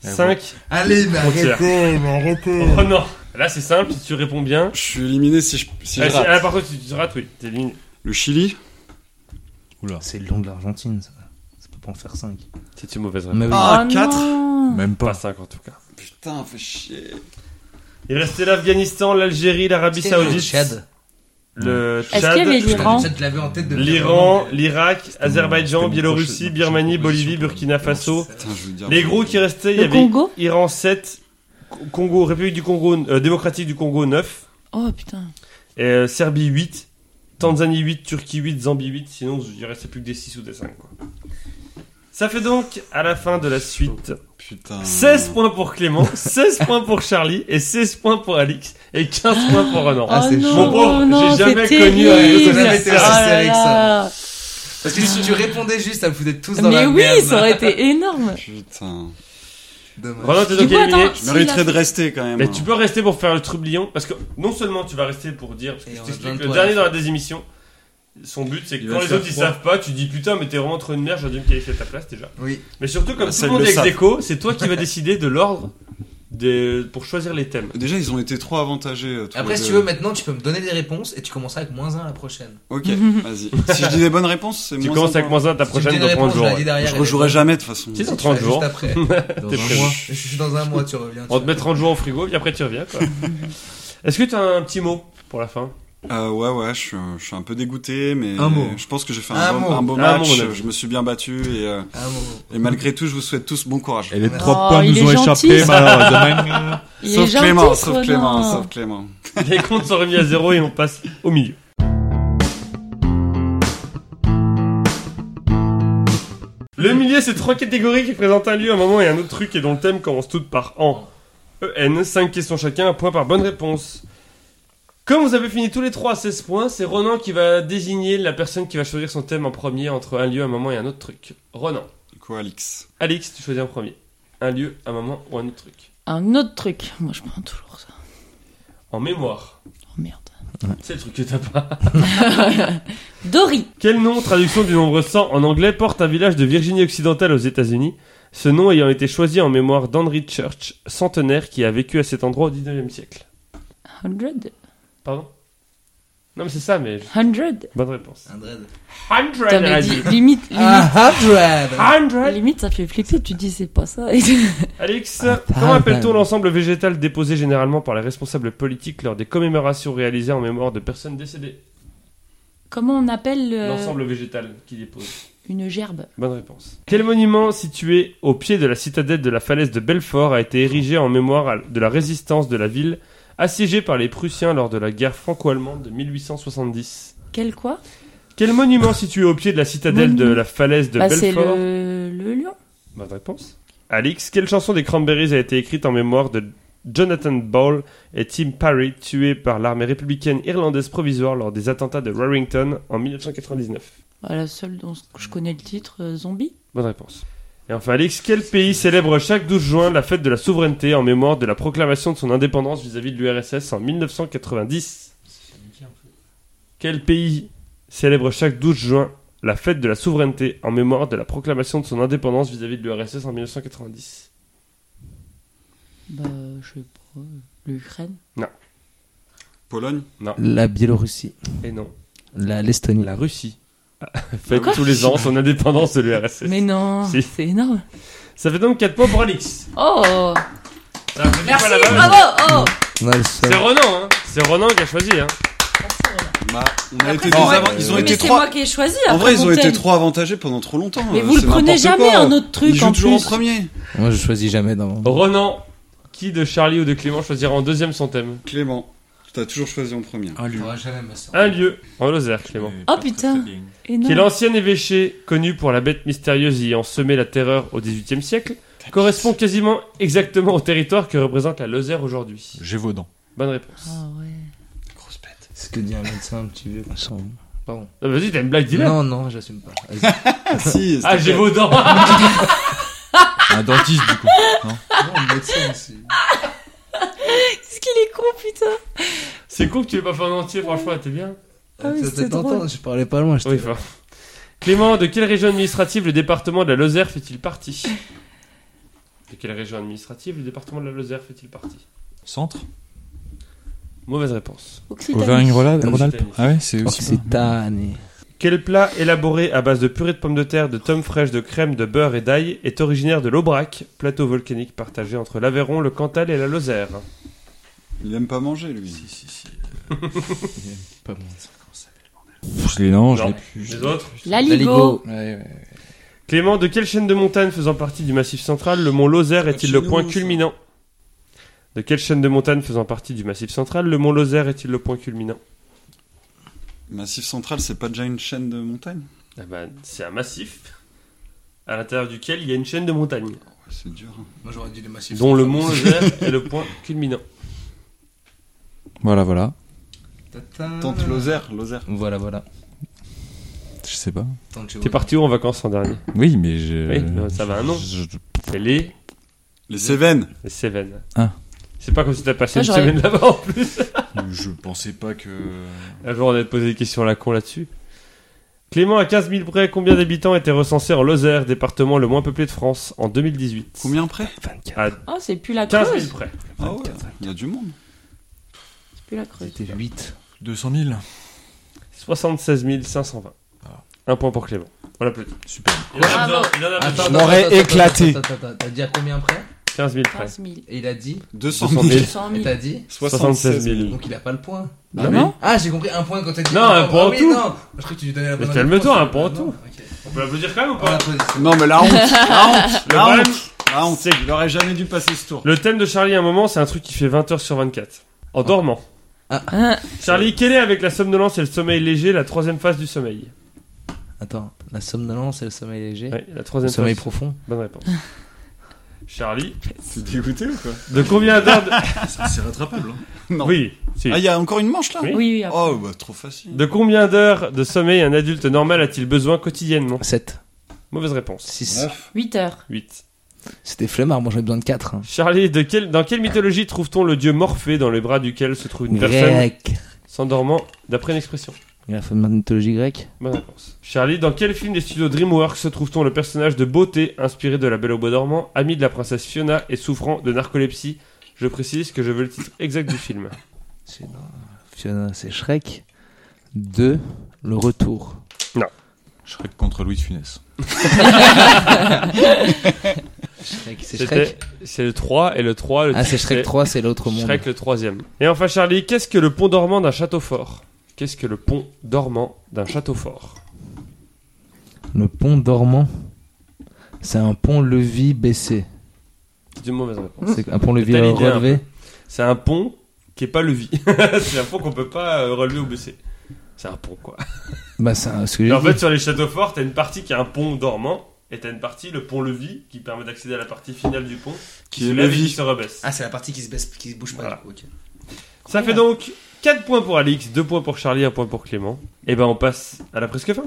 5 Allez, mais Frontière. arrêtez, mais arrêtez. Ronan. Là, c'est simple, si tu réponds bien. Je suis éliminé si je, si je Ah, si- rate. ah, par contre, si tu rates, oui, t'es éliminé. Le Chili. Oula. C'est le long de l'Argentine, ça. Ça peut pas en faire 5. C'est une mauvaise réponse. Mais oui. Ah, oh quatre. non Même Pas pas. 5 en tout cas. Putain, fait chier. Il restait l'Afghanistan, l'Algérie, l'Arabie Le Saoudite, Tchad. Le Est-ce qu'il y avait Tchad, l'Iran l'Irak, Azerbaïdjan, Biélorussie, Birmanie, Bolivie. Burkina Faso. Les gros qui restaient, il y Le avait Congo Iran 7, Congo, République du Congo, euh, démocratique du Congo 9, Oh putain. et, euh, Serbie 8, Tanzanie 8, Turquie 8, Zambie 8, sinon il restait plus que des 6 ou des 5. Quoi. Ça fait donc, à la fin de la suite, Putain. 16 points pour Clément, [LAUGHS] 16 points pour Charlie, et 16 points pour Alix, et 15 points pour Renan. Ah, oh c'est non, chaud. Mon pauvre, oh j'ai jamais c'est connu un jamais été Oh aussi là serré que ça. Parce que si tu répondais juste, ça me foutait tous dans Mais la oui, merde. ça aurait été énorme. [LAUGHS] Putain. Dommage. Ronan, t'es donc éliminé. Je mériterais de rester quand même. Mais hein. tu peux rester pour faire le trublion parce que non seulement tu vas rester pour dire parce que je t'explique le dernier toi. dans la désémission. Son but c'est que Il quand les autres ils savent pas, tu dis putain mais t'es vraiment trop une merde, j'aurais dû me qualifier à ta place déjà. Oui. Mais surtout comme Ah, tout ça, le monde le est ex c'est toi qui vas décider de l'ordre des- pour choisir les thèmes. Déjà, ils ont été trop avantagés. euh, Après, les si tu veux, maintenant, tu peux me donner des réponses et tu commenceras avec moins 1 la prochaine. Ok, [LAUGHS] vas-y. Si je dis des bonnes réponses, c'est Tu moins commences avec moins 1 ta prochaine dans des 30 réponses, je jours. Je rejouerai jamais de toute façon. Si, dans Tu 30 vas jours. Juste après. [LAUGHS] Dans T'es un prévu. mois. Je suis dans un mois, tu reviens. On te met 30 jours au frigo puis après tu reviens quoi. [LAUGHS] Est-ce que tu as un petit mot pour la fin? Euh, ouais, ouais, je suis, je suis un peu dégoûté, mais Un mot. je pense que j'ai fait Un un, beau, mot. un beau Un match. je me suis bien battu et, euh, et malgré tout, je vous souhaite tous bon courage. Et les Oh, trois points nous ont gentil, échappé, malheureusement. [LAUGHS] Il est Sauf gentil, sauf. Clément, sauf Clément. [LAUGHS] Les comptes sont remis à zéro et on passe au milieu. Le milieu, c'est trois catégories qui présentent un lieu, un moment et un autre truc et dont le thème commence toutes par en. EN, 5 questions chacun, un point par bonne réponse. Comme vous avez fini tous les trois à 16 points, c'est Ronan qui va désigner la personne qui va choisir son thème en premier entre un lieu, un moment et un autre truc. Ronan. Quoi, Alix? Alix, tu choisis en premier. Un lieu, un moment ou un autre truc. Un autre truc. Moi, je prends toujours ça. En mémoire. Oh merde. C'est le truc que t'as pas. [LAUGHS] Dory. Quel nom, traduction du nombre 100 en anglais, porte un village de Virginie occidentale aux États-Unis? Ce nom ayant été choisi en mémoire d'Henry Church, centenaire qui a vécu à cet endroit au 19e siècle. 100. Pardon? Non, mais c'est ça, mais. 100. Bonne réponse. Un dread. 100 Putain, mais elle a di- dit. limite, limite, Ah, hundred 100 limite, ça fait flipper. Tu dis, c'est pas ça. [LAUGHS] Alex, Ah, comment pardon. appelle-t-on l'ensemble végétal déposé généralement par les responsables politiques lors des commémorations réalisées en mémoire de personnes décédées? Comment on appelle euh, L'ensemble végétal qui dépose. une gerbe Bonne réponse. Quel monument situé au pied de la citadelle de la falaise de Belfort a été érigé en mémoire à- de la résistance de la ville assiégée par les Prussiens lors de la guerre franco-allemande de 1870 Quel quoi? Quel monument situé au pied de la citadelle de la falaise de Bah, c'est Belfort? le... le lion. Bonne réponse. Alix, quelle chanson des Cranberries a été écrite en mémoire de Jonathan Ball et Tim Parry, tués par l'armée républicaine irlandaise provisoire lors des attentats de Warrington en 1999 Bah, la seule dont je connais le titre, euh, Zombie. Bonne réponse. Et enfin, Alix, quel pays célèbre chaque 12 juin la fête de la souveraineté en mémoire de la proclamation de son indépendance vis-à-vis de l'URSS en 1990 Quel pays célèbre chaque 12 juin la fête de la souveraineté en mémoire de la proclamation de son indépendance vis-à-vis de l'URSS en 1990 Bah, je sais pas. L'Ukraine? Pologne? La Biélorussie. Et non, La L'Estonie. la Russie Quoi tous les ans son indépendance de l'URSS. Mais non, Si. c'est énorme. Ça fait donc 4 points pour Alix. Oh Ça fait Merci, pas la balle. bravo Oh On a le seul. C'est Ronan, hein. C'est Ronan qui a choisi, hein. Bah, on a Après, été c'est deux moi- avant- Ils ont Oui, été mais c'est trois. moi qui ai choisi. En après vrai, ils ont été trop avantagés pendant trop longtemps. Mais euh, vous le c'est prenez n'importe jamais quoi. un autre truc Ils jouent en toujours en plus. premier. Moi, je choisis jamais dans. Ronan, qui de Charlie ou de Clément choisira en deuxième son thème Clément, tu as toujours choisi en premier. Un lieu. Un lieu en Lozère, Clément. Oh, putain. Qui est l'ancien évêché connu pour la bête mystérieuse y ayant semé la terreur au XVIIIe siècle, correspond quasiment exactement au territoire que représente la Lozère aujourd'hui. Gévaudan. Bonne réponse. Ah ouais. Grosse bête. Ce que dit un médecin un petit vieux sent. Pardon. Ah, Vas-y, t'as une blague, dis-la. Non, non, j'assume pas. Vas-y. [LAUGHS] Ah si, Ah, j'ai vos dents. Un dentiste, du coup. Non non, médecin aussi. [LAUGHS] Qu'est-ce qu'il est con, putain C'est con que tu l'aies pas fait en entier, franchement, t'es bien. Ah oui, c'était je parlais pas loin. Oui, fort. Clément, de quelle région administrative le département de la Lozère fait-il partie? De quelle région administrative le département de la Lozère fait-il partie? Centre? Mauvaise réponse. Auvergne-Rhône-Alpes. Ah ouais, c'est aussi. ça. Occitanie. Quel plat élaboré à base de purée de pommes de terre, de tomes fraîches, de crème, de beurre et d'ail est originaire de l'Aubrac, plateau volcanique partagé entre l'Aveyron, le Cantal et la Lozère? Il aime pas manger, lui. Si, si, si. euh, il aime pas bon. Je non, l'ai plus. Les autres L'Aligo. Ouais, ouais. Clément, de quelle chaîne de montagnes faisant partie du Massif central, le mont Lozère est-il le point culminant? De quelle chaîne de montagnes faisant partie du Massif central, le mont Lozère est-il le point culminant? Massif central, c'est pas déjà une chaîne de montagne? Ah bah, C'est un massif à l'intérieur duquel il y a une chaîne de montagnes, Ouais, C'est dur. Moi, j'aurais dit les massifs. dont le mont Lozère est le point culminant. Voilà, voilà. Tente Lozère, Lozère. Voilà, voilà. Je sais pas. T'es parti où en vacances en dernier? Oui, mais je. Oui, ça va un nom. je- C'est les Les Cévennes. Les Cévennes. Ah. C'est pas comme si t'as passé Ah, une j'aurais- semaine là-bas en plus. [LAUGHS] Je pensais pas que. Avant, on a posé des questions à la con là-dessus. Clément, à 15 000 près, combien d'habitants étaient recensés en Lozère, département le moins peuplé de France, en 2018 Combien près? 24. À Oh, c'est plus la 15 Creuse. 000 près. Ah ouais, il y a du monde. C'est plus la Creuse. C'était 8. 200 000 76 520. Un point pour Clément. On l'applaudit. Super. Il en a Bravo. besoin, il en a Attends, besoin. attends, m'aurais éclaté. attends, attends, attends, T'as dit à combien près 15 000 près. 15 000. Et il a dit 200 200 000. 000. 100 Et 000. t'as dit 76 000. Donc il a pas le point. Ah non Ah, j'ai compris un point quand t'as dit. Non, un point ah, en oui, tout. Non, je crois que tu lui donnais la bonne Mais calme-toi, réponse. un point en Non, tout. ok. On peut l'applaudir quand même ou On pas. Non, mais la honte. [LAUGHS] La honte. Le La problème, honte. La honte. Il aurait jamais dû passer ce tour. le thème de Charlie à un moment, c'est un truc qui fait 20 heures sur 24. En dormant. Ah, Charlie, quelle est avec la somnolence et le sommeil léger la troisième phase du sommeil Attends, la somnolence et le sommeil léger. Ouais, la Le troisième sommeil phase. profond. Bonne réponse. Charlie, T'es dégoûté ou quoi de combien d'heures de... [LAUGHS] C'est rattrapable. Hein. Non. Oui, si. Ah, il y a encore une manche là Oui. oui, après. Oh, bah trop facile. De combien d'heures de sommeil un adulte normal a-t-il besoin quotidiennement? 7. Mauvaise réponse. 6. 9. 8 heures. 8. C'était flemmard, moi j'avais besoin de 4. Charlie, de quel... dans quelle mythologie trouve-t-on le dieu Morphée dans les bras duquel se trouve une personne Grec. s'endormant d'après une expression? Il a fait une mythologie grecque. Bonne réponse. Charlie, dans quel film des studios DreamWorks se trouve-t-on le personnage de beauté inspiré de la Belle au Bois dormant, ami de la princesse Fiona et souffrant de narcolepsie? Je précise que je veux le titre exact du film. C'est dans- Fiona, c'est Shrek. 2. Le retour. Shrek contre Louis de Funès. [LAUGHS] [LAUGHS] Shrek, c'est Shrek. c'est le 3 et le 3 le Ah, c'est Shrek 3, c'est l'autre monde. Shrek le troisième. Et enfin Charlie, qu'est-ce que le pont dormant d'un château fort? Qu'est-ce que le pont dormant d'un château fort? Le pont dormant. C'est un pont-levis baissé. C'est une mauvaise réponse. C'est un pont-levis relevé. C'est un pont qui est pas levis. [LAUGHS] c'est un pont qu'on peut pas euh, relever ou baisser. C'est un pont quoi. Bah, c'est un- ce que Et j'ai en dit. fait sur les châteaux forts, t'as une partie qui a un pont dormant et t'as une partie, le pont levis, qui permet d'accéder à la partie finale du pont, Qui se est lève et levis. qui se rebaisse. Ah, c'est la partie qui se baisse, qui se bouge Voilà. du coup, ok. Ça fait donc 4 points pour Alix, 2 points pour Charlie, 1 point pour Clément. Et ben on passe à la presque fin.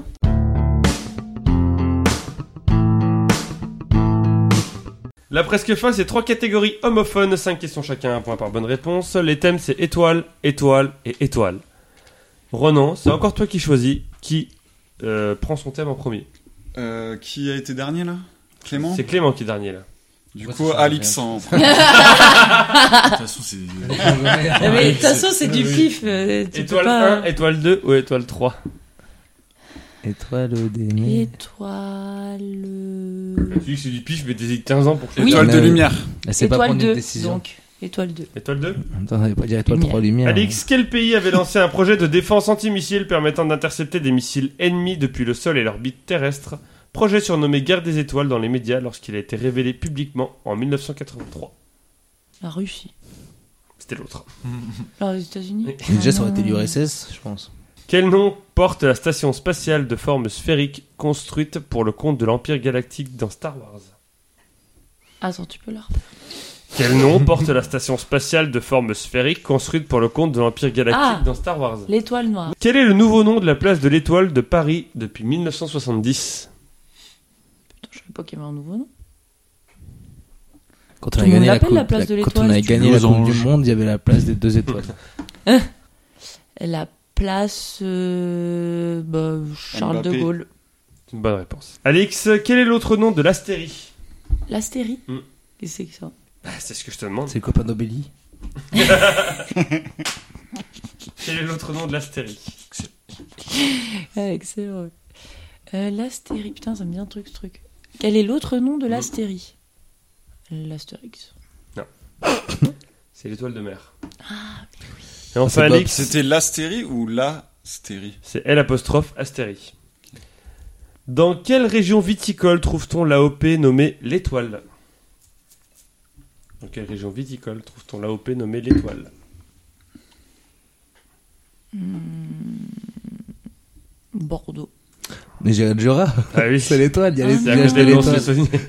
La presque fin, c'est trois catégories homophones, 5 questions chacun, un point par bonne réponse. Les thèmes, c'est étoile, étoile et étoile. Ronan, c'est encore toi qui choisis qui euh, prend son thème en premier. Euh, qui a été dernier là? Clément? C'est Clément qui est dernier là. Du Moi, coup, en. [LAUGHS] [LAUGHS] De toute façon, c'est. [LAUGHS] Mais de toute façon, c'est du pif. euh, Étoile pas... 1, étoile 2 ou étoile 3 Étoile d'aimer. Étoile. Tu dis que c'est du pif, mais t'hésites 15 ans pour que Oui. Étoile de lumière. Elle sait pas Étoile prendre 2. une décision. Donc, étoile 2. Étoile 2 Attends, veut pas dire étoile Lumière. 3 lumière. Alix, quel pays avait lancé un projet de défense antimissile permettant d'intercepter des missiles ennemis depuis le sol et l'orbite terrestre? Projet surnommé Guerre des étoiles dans les médias lorsqu'il a été révélé publiquement en 1983. La Russie. C'était l'autre. [LAUGHS] Alors, les États-Unis. Déjà, ça aurait été l'URSS, je pense. Quel nom porte la station spatiale de forme sphérique construite pour le compte de l'Empire galactique dans Star Wars? Attends, tu peux la Quel nom [LAUGHS] porte la station spatiale de forme sphérique construite pour le compte de l'Empire galactique Ah. dans Star Wars L'étoile noire. Quel est le nouveau nom de la place de l'Étoile de Paris depuis 1970 Putain, je savais pas qu'il y avait un nouveau nom. Quand Tout on a le monde gagné la l'appelle coupe, la place de quand l'étoile, on a si tu gagné veux. la Aux coupe du monde, il y avait la place des deux étoiles. [LAUGHS] La place. euh, bah, Charles Mbappé. de Gaulle. C'est une bonne réponse. Alix, quel est l'autre nom de l'astérie? L'astérie? Hmm. Qu'est-ce que c'est que ça? C'est ce que je te demande. C'est le copain d'Obélie. Quel est l'autre nom de l'astérie Ah, [LAUGHS] excellent. Euh, l'astérie. Putain, ça me dit un truc, ce truc. Quel est l'autre nom de l'astérie L'astérix? [LAUGHS] C'est l'étoile de mer. Ah, Et enfin, c'est Bob. Alix, C'était l'astérie ou l'astérie? C'est L apostrophe astérie. Dans quelle région viticole trouve-t-on l'AOP nommée l'étoile? Dans quelle région viticole trouve-t-on l'AOP nommée l'étoile Bordeaux. Mais j'ai le Jura. Ah oui, [LAUGHS] C'est l'étoile, il y a Ah, les- lances de l'étoile. Saunier. [LAUGHS]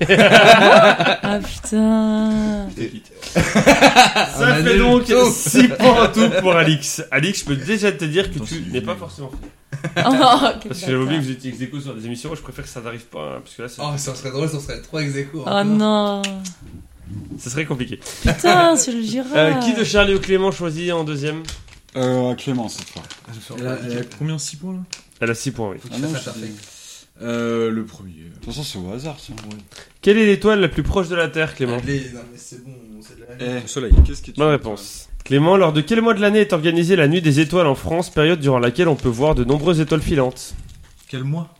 Ah putain [LAUGHS] Ça fait donc tout. 6 points en tout pour Alix. Alix, je peux déjà te dire que tu n'es pas forcément fait. Oh, Parce que j'avais oublié que vous étiez ex sur des émissions, je préfère que ça n'arrive pas, hein, parce que là. Oh, ça serait drôle, ça serait trop ex. Oh non Ce serait compliqué. Putain, [LAUGHS] c'est le Jura. Euh, qui de Charlie ou Clément choisit en deuxième Euh, Clément, cette fois. Elle a, elle a combien 6 points là? Elle a 6 points, oui. Faut que Ah non, euh, Le premier. De toute façon, c'est au hasard, ça. Quelle est l'étoile la plus proche de la Terre, Clément Allez, non mais c'est bon, c'est de la Eh, Le soleil. qu'est-ce que tu Bonne réponse. Clément, lors de quel mois de l'année est organisée la nuit des étoiles en France, période durant laquelle on peut voir de nombreuses étoiles filantes? Quel mois?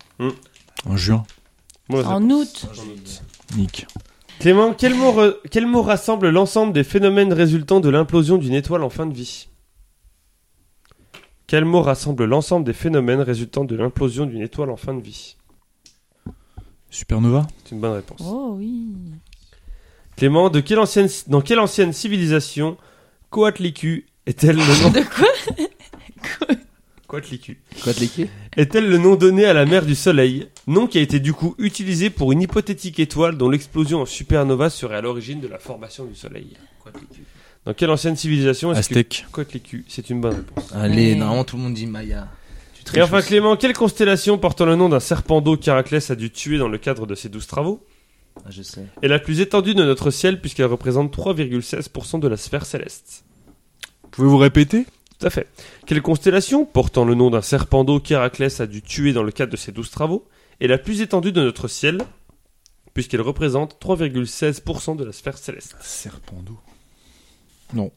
En juin. En réponse. août. Nick. Clément, quel mot, re- quel mot rassemble l'ensemble des phénomènes résultant de l'implosion d'une étoile en fin de vie? Quel mot rassemble l'ensemble des phénomènes résultant de l'implosion d'une étoile en fin de vie? Supernova? C'est une bonne réponse. Oh oui. Clément, de quelle ancienne, dans quelle ancienne civilisation Coatlicue est-elle le nom? [LAUGHS] De quoi? De l'équipe est-elle le nom donné à la mer du Soleil? Nom qui a été du coup utilisé pour une hypothétique étoile dont l'explosion en supernova serait à l'origine de la formation du Soleil. Dans quelle ancienne civilisation est-ce que Aztèque. Coatlicue C'est une bonne réponse. Allez, normalement tout le monde dit Maya. Tu Et enfin aussi. Clément, quelle constellation portant le nom d'un serpent d'eau qu'Héraclès a dû tuer dans le cadre de ses douze travaux? Ah, je sais. est la plus étendue de notre ciel puisqu'elle représente 3,16% de la sphère céleste Pouvez-vous répéter? Tout à fait. Quelle constellation, portant le nom d'un serpent d'eau qu'Héraclès a dû tuer dans le cadre de ses douze travaux, est la plus étendue de notre ciel, puisqu'elle représente 3,16% de la sphère céleste Serpent d'eau. Non,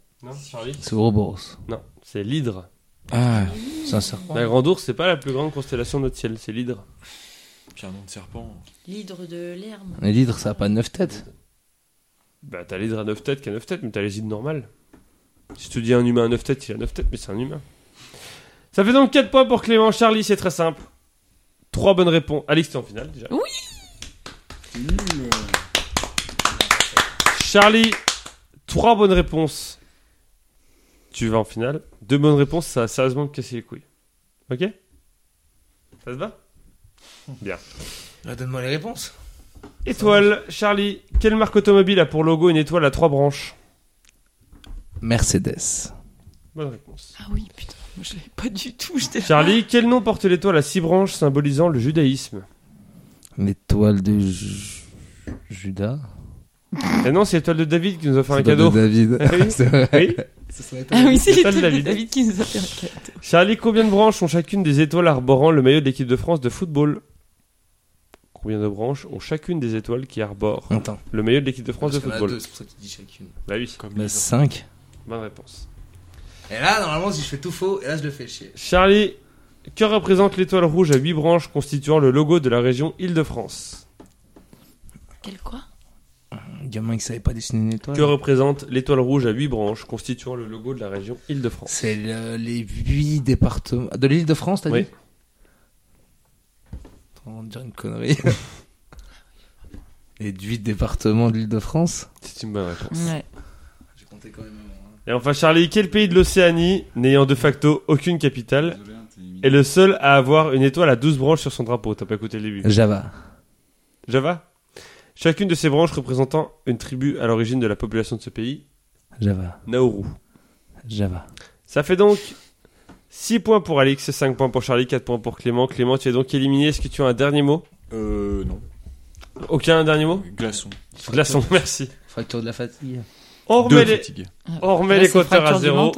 Charlie? C'est Ouroboros. Non, c'est l'hydre. Ah, C'est un serpent. La grande ours, c'est pas la plus grande constellation de notre ciel, c'est l'hydre. Puis un nom de serpent. L'hydre de l'herbe. Mais l'hydre, ça a pas neuf têtes. Bah, t'as l'hydre à 9 têtes qui a 9 têtes, mais t'as les hydres normales. Si je te dis un humain à 9 têtes, il a 9 têtes, mais c'est un humain. Ça fait donc 4 points pour Clément. Charlie, c'est très simple. 3 bonnes réponses. Alix, t'es en finale déjà. Charlie, 3 bonnes réponses. Tu vas en finale. 2 bonnes réponses, ça va sérieusement me casser les couilles. Ok? Ça te va? Bien. Ah, Donne-moi les réponses. Étoile, Charlie, quelle marque automobile a pour logo une étoile à 3 branches? Mercedes. Bonne réponse. Ah oui, putain. Moi, je l'avais pas du tout. J'étais là. Charlie, quel nom porte l'étoile à 6 branches symbolisant le judaïsme? L'étoile de Ju- Judas. Et non, c'est l'étoile de David qui nous a fait un L'étoile cadeau. de David. Ah [LAUGHS] oui. C'est vrai. Oui. Ce serait Ah oui, c'est L'étoile l'étoile de David. David qui nous a fait un cadeau. Charlie, combien de branches ont chacune des étoiles arborant le maillot de l'équipe de France de football? Combien de branches ont chacune des étoiles qui arborent Attends. le maillot de l'équipe de France Parce de qu'il y en a football? deux, c'est pour ça que tu dis chacune. Bah oui, Bah 5. Bonne réponse. Et là, normalement, si je fais tout faux, et là, je le fais chier. Charlie, que représente l'étoile rouge à 8 branches constituant le logo de la région Île-de-France? Quel quoi? Un gamin qui savait pas dessiner une étoile. Que représente l'étoile rouge à 8 branches constituant le logo de la région Île-de-France? C'est le- les 8 départements. De l'île de France, t'as Oui. dit? Attends, On dire une connerie. [LAUGHS] Les 8 départements de l'île de France C'est une bonne réponse. Ouais. J'ai compté quand même. Et enfin Charlie, quel pays de l'Océanie, n'ayant de facto aucune capitale, est le seul à avoir une étoile à 12 branches sur son drapeau? T'as pas écouté le début? Java. Java? Chacune de ces branches représentant une tribu à l'origine de la population de ce pays, Java. Nauru. Java. Ça fait donc 6 points pour Alix, 5 points pour Charlie, 4 points pour Clément. Clément, tu es donc éliminé. Est-ce que tu as un dernier mot? Euh, non. Aucun dernier mot? Glaçon. Glaçon, [LAUGHS] merci. Fracture de la fatigue. On remet les, fatigués. on remet Là, les compteurs à zéro.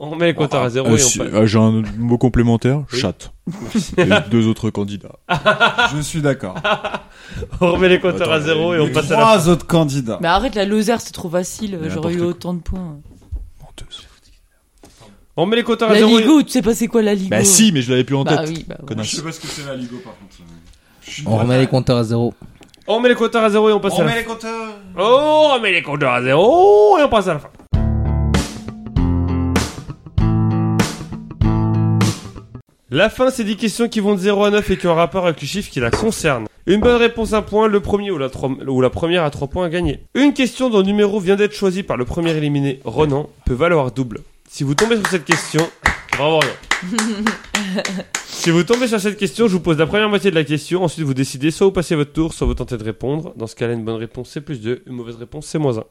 On remet les compteurs à zéro Ah, et si- on passe. ah, J'ai un mot complémentaire, Oui. chatte. [LAUGHS] Et deux autres candidats. Je suis d'accord. [LAUGHS] On remet les compteurs à zéro et on passe à la Trois autres candidats. Mais arrête la Lozère, c'est trop facile. J'aurais eu autant de points. Menteuse. On met les compteurs à La zéro. et- Ligo, tu sais pas c'est quoi la Ligo Bah si, mais je l'avais plus en Bah tête. oui, bah ouais. Je sais pas ce que c'est la Ligo par contre. On remet les compteurs à zéro. On met les compteurs à zéro et on passe On à la met les compteurs. Oh, on met les compteurs à zéro et on passe à la fin. La fin, c'est 10 questions qui vont de 0 à 9 et qui ont un rapport avec le chiffre qui la concerne. Une bonne réponse, un point. Le premier ou la, trois- ou la première à 3 points à gagner. Une question dont le numéro vient d'être choisi par le premier éliminé, Ronan, peut valoir double. Si vous tombez sur cette question, bravo Ronan. [LAUGHS] si vous tombez sur cette question, je vous pose la première moitié de la question. Ensuite, vous décidez soit vous passez votre tour, soit vous tentez de répondre. Dans ce cas-là, une bonne réponse, c'est plus 2. Une mauvaise réponse, c'est moins 1.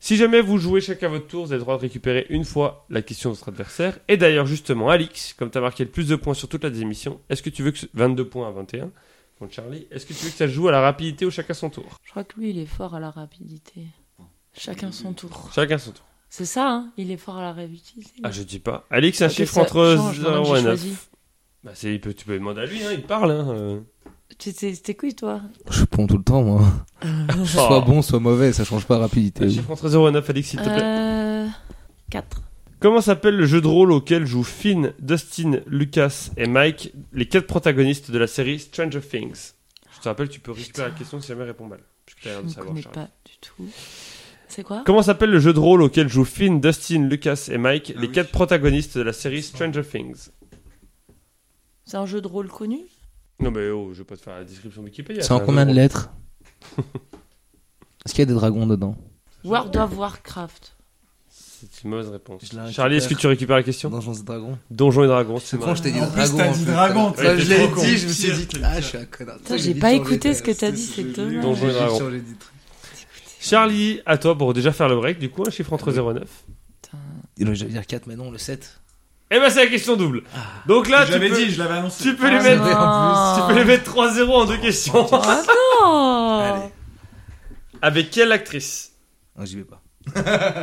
Si jamais vous jouez chacun votre tour, vous avez le droit de récupérer une fois la question de votre adversaire. Et d'ailleurs, justement, Alix, comme tu as marqué le plus de points sur toute la émission, est-ce que tu veux que ce- 22 points à 21 contre Charlie. Est-ce que tu veux que ça joue à la rapidité ou chacun son tour? Je crois que lui, il est fort à la rapidité. Chacun son tour. Chacun son tour. C'est ça, hein Il est fort à la rapidité. Ah, je dis pas. Alix, un chiffre ça entre change, maintenant 0 que et j'ai 9. choisi. Bah, c'est, il peut- tu peux demander à lui, hein, il parle. Hein. euh. C'était quoi, toi? Je suis bon tout le temps, moi. [LAUGHS] Soit Oh. bon, soit mauvais, ça change pas rapidité. Un chiffre entre 0 et 9, Alix, s'il te plaît. Euh... 4. Comment s'appelle le jeu de rôle auquel jouent Finn, Dustin, Lucas et Mike, les quatre protagonistes de la série Stranger Things? Je te rappelle, tu peux récupérer la question si jamais elle répond mal. Parce que t'as l'air Je de ne savoir, connais Charlie. pas du tout. C'est quoi Comment s'appelle le jeu de rôle auquel jouent Finn, Dustin, Lucas et Mike, Ah les oui. quatre protagonistes de la série Stranger Things? C'est un jeu de rôle connu? Non mais oh, je vais pas te faire la description Wikipédia. C'est en combien de lettres? [LAUGHS] Est-ce qu'il y a des dragons dedans? World of Warcraft. C'est une mauvaise réponse. Charlie, est-ce que tu récupères la question? Donjons et dragons. Donjons et Dragons, C'est quand je t'ai dit En plus, dragon. t'as en dit dragon, je l'ai con. dit, je me suis dit, ah, je suis un connard. J'ai pas écouté ce que t'as dit, c'est étonnant. Donjons et Dragons. Charlie, à toi pour déjà faire le break, du coup, un chiffre entre 0 et 9. Putain. Il aurait dû dire 4, mais non, le 7. Eh ben c'est la question double. Donc là, Je tu l'avais peux, dit, je l'avais annoncé. tu peux Ah, les mettre, non. tu peux les mettre 3-0 en deux questions. Ah non Allez. [LAUGHS] Avec quelle actrice Non, j'y vais pas.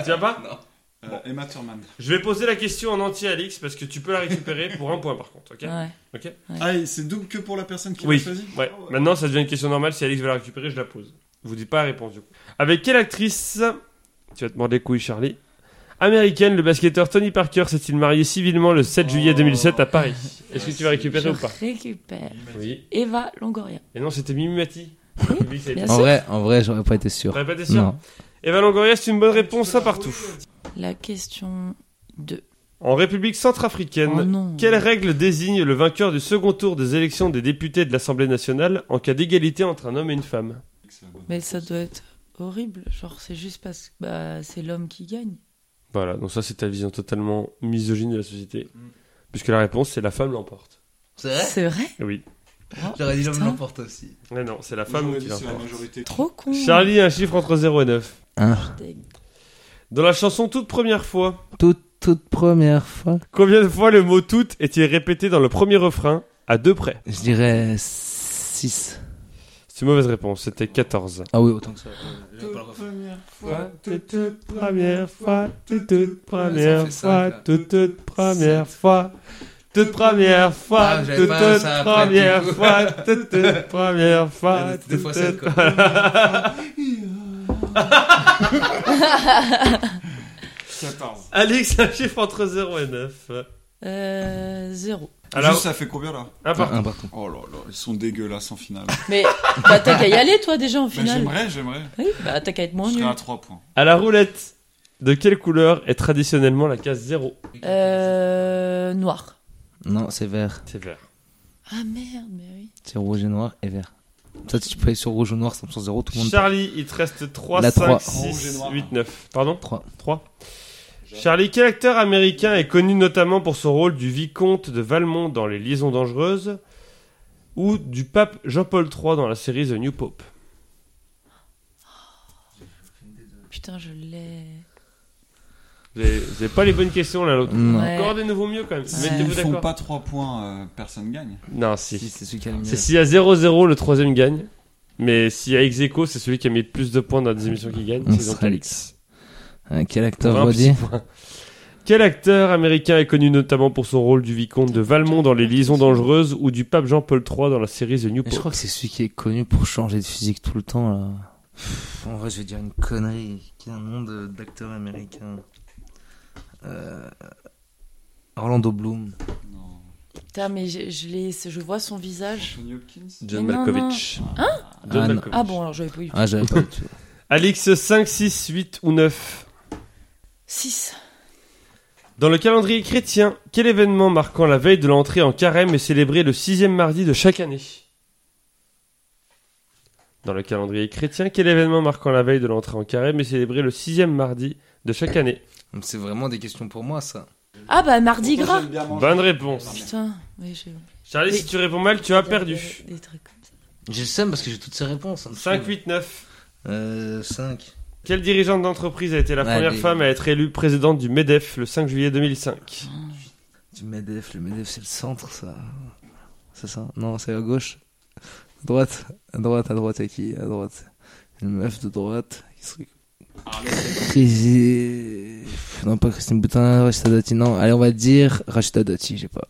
Tu vas pas [LAUGHS] Euh, Emma Thurman. Je vais poser la question en entier, Alix, parce que tu peux la récupérer pour un point par contre, ok Ouais. Ah, et c'est double que pour la personne qui Oui. l'a choisi Ouais. Maintenant, ça devient une question normale. Si Alix veut la récupérer, je la pose. Je vous dis pas la réponse du coup. Avec quelle actrice Tu vas te mordre les couilles, Charlie. Américaine, le basketteur Tony Parker s'est-il marié civilement le 7 juillet 2007 à Paris? Est-ce que tu vas récupérer Je ou pas? récupère. Oui. Eva Longoria. Et non, c'était Mimi Mati. Oui, Oui, c'est- bien En sûr. vrai, en vrai, j'aurais pas été sûr. T'aurais pas été sûr Non. Eva Longoria, c'est une bonne réponse, ça partout. La question 2. En République centrafricaine, Oh non. quelle règle désigne le vainqueur du second tour des élections des députés de l'Assemblée nationale en cas d'égalité entre un homme et une femme? Mais ça doit être horrible. Genre, c'est juste parce que bah, c'est l'homme qui gagne. Voilà, donc ça c'est ta vision totalement misogyne de la société. Puisque la réponse c'est la femme l'emporte. C'est vrai? C'est vrai? Oui. Oh, J'aurais dit l'homme l'emporte aussi. Mais non, c'est la femme qui dit c'est la l'emporte. majorité. Trop con. Charlie, un chiffre entre 0 et 9. Deg. Dans la chanson Toute première fois, Toute, toute première fois. combien de fois le mot toute est-il répété dans le premier refrain à deux près? Je dirais 6. C'est une mauvaise réponse, c'était 14. Ah oui, autant que ça. première toute, toute première fois, toute, toute première fois, toute, toute première fois. Toute première fois, Ah, toute, première fois, toute, toute première fois. Des fois, toute, quoi. [LAUGHS] [LAUGHS] 14. Alix, un chiffre entre 0 et 9. Euh, zéro. Alors, Juste, ça fait combien là un partout. Un partout. Oh là là, ils sont dégueulasses en finale. [LAUGHS] Mais bah, t'as qu'à y aller, toi, déjà, en finale. j'aimerais, j'aimerais. Oui, bah, t'as qu'à être moins Je nul. à 3 points. À la roulette, de quelle couleur est traditionnellement la case 0 Euh, noir. Non, c'est vert. C'est vert. Ah merde, mais oui. C'est rouge et noir et vert. Ça, si tu peux aller sur rouge ou noir, c'est sur 0, tout le monde. Charlie, il te reste 3, La 5, trois. Rouge et 6, noir. 8, 9. Pardon 3. 3. Charlie, quel acteur américain est connu notamment pour son rôle du vicomte de Valmont dans Les Liaisons Dangereuses ou du pape Jean-Paul III dans la série The New Pope? Putain, je l'ai. Vous avez, vous avez pas les bonnes questions l'un l'autre. Non. Ouais. Encore des nouveaux mieux quand même. Ouais. S'ils Mettez-vous font d'accord? pas 3 points, euh, personne gagne. Non, Si, si. c'est celui qui a le mieux. C'est s'il y a 0-0, le troisième gagne. Mais s'il y a ex aequo, c'est celui qui a mis le plus de points dans des émissions qui gagne. On C'est donc sera Alix. Euh, quel acteur redit. Quel acteur américain est connu notamment pour son rôle du vicomte de Valmont dans Les Liaisons Dangereuses ou du pape Jean-Paul III dans la série The New Mais Je Pope crois que c'est celui qui est connu pour changer de physique tout le temps là. Pff, En vrai, je vais dire une connerie. Un nom d'acteur américain euh... Orlando Bloom. Non. Putain, mais je, je, je vois son visage. John Malkovich. John Ah. Malkovich. Ah bon, alors j'avais pas eu. Ah, j'avais pas eu. Alix 5, 6, 8 ou 9. 6. Dans le calendrier chrétien, quel événement marquant la veille de l'entrée en carême est célébré le sixième mardi de chaque année? Dans le calendrier chrétien, quel événement marquant la veille de l'entrée en carême est célébré le sixième mardi de chaque année? C'est vraiment des questions pour moi ça. Ah bah, Mardi Gras. Bonne réponse. Putain, mais j'ai. Charlie, si tu réponds mal, tu as perdu. Des trucs comme ça. J'ai le seum parce que j'ai toutes ces réponses. hein. 5, 8, 9. Euh, 5. Quelle dirigeante d'entreprise a été la première femme à être élue présidente du MEDEF le 5 juillet 2005 Du MEDEF, le MEDEF c'est le centre ça. C'est ça? Non, c'est à gauche. droite, à droite, à droite, à qui? À droite. Une meuf de droite. qui Non, pas Christine Boutin, Rachida Dati, non. Allez, on va dire Rachida Dati, j'ai pas.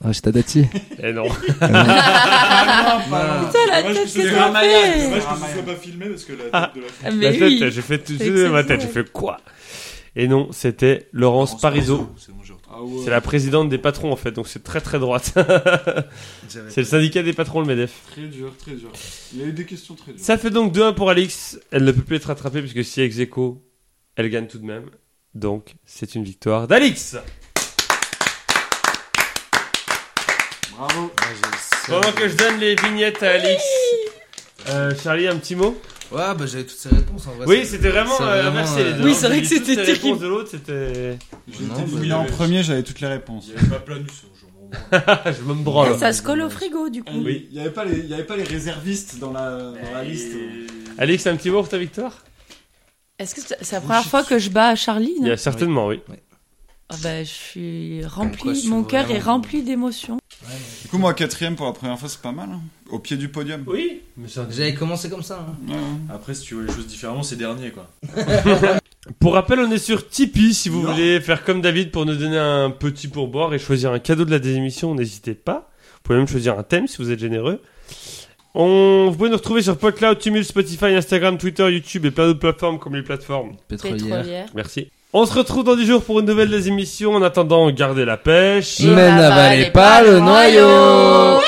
Rachida Dati [LAUGHS] Eh non. [LAUGHS] Putain, la Dommage tête que ce que soit- t'as Dommage fait que ce soit pas filmé parce que la tête de la Ah, La Mais tête, oui j'ai fait tout C'est de ma tête, j'ai fait quoi? Et non, c'était Laurence Parisot. C'est bon, j'ai retrouvé. Ah ouais. C'est la présidente des patrons en fait, donc c'est très très droite. [LAUGHS] c'est le syndicat des patrons, le MEDEF. Très dur, très dur. Il y a eu des questions très dures. Ça fait donc 2-1 pour Alix. Elle ne peut plus être rattrapée puisque si ex aequo, elle gagne tout de même. Donc c'est une victoire d'Alix. Bravo. Pendant que je donne les vignettes à Alix. Euh, Charlie, un petit mot? Ouais, bah j'avais toutes ces réponses en vrai. Oui, c'était vraiment c'est euh, vraiment, inversé les euh, deux. Oui, c'est vrai que c'était toutes les réponses terrible. de l'autre, c'était. Non, bah, en premier, j'avais toutes les réponses. Il y avait pas planus, [LAUGHS] je me branle. Ça se colle au frigo, du coup. Oui. Il n'y avait, pas les- il y avait pas les réservistes dans la, dans la liste. Alix, un petit mot pour ta victoire? Est-ce que c'est c'est la première fois que je bats Charlie Il non y a certainement, oui. Ah bah, je suis rempli, mon cœur est rempli d'émotions. Du coup, moi, quatrième pour la première fois, c'est pas mal. hein. Au pied du podium. Oui, mais ça. J'avais commencé comme ça. hein. Ouais, ouais. Après, si tu vois les choses différemment, c'est dernier quoi. [LAUGHS] Pour rappel, on est sur Tipeee. Si vous Non. voulez faire comme David pour nous donner un petit pourboire et choisir un cadeau de la désémission, n'hésitez pas. Vous pouvez même choisir un thème si vous êtes généreux. On... Vous pouvez nous retrouver sur PodCloud, Tumult, Spotify, Instagram, Twitter, YouTube et plein d'autres plateformes comme les plateformes. Pétrolière. Pétrolière. Merci. On se retrouve dans 10 jours pour une nouvelle des émissions. En attendant, gardez la pêche. Mais n'avalez pas le noyau. noyau.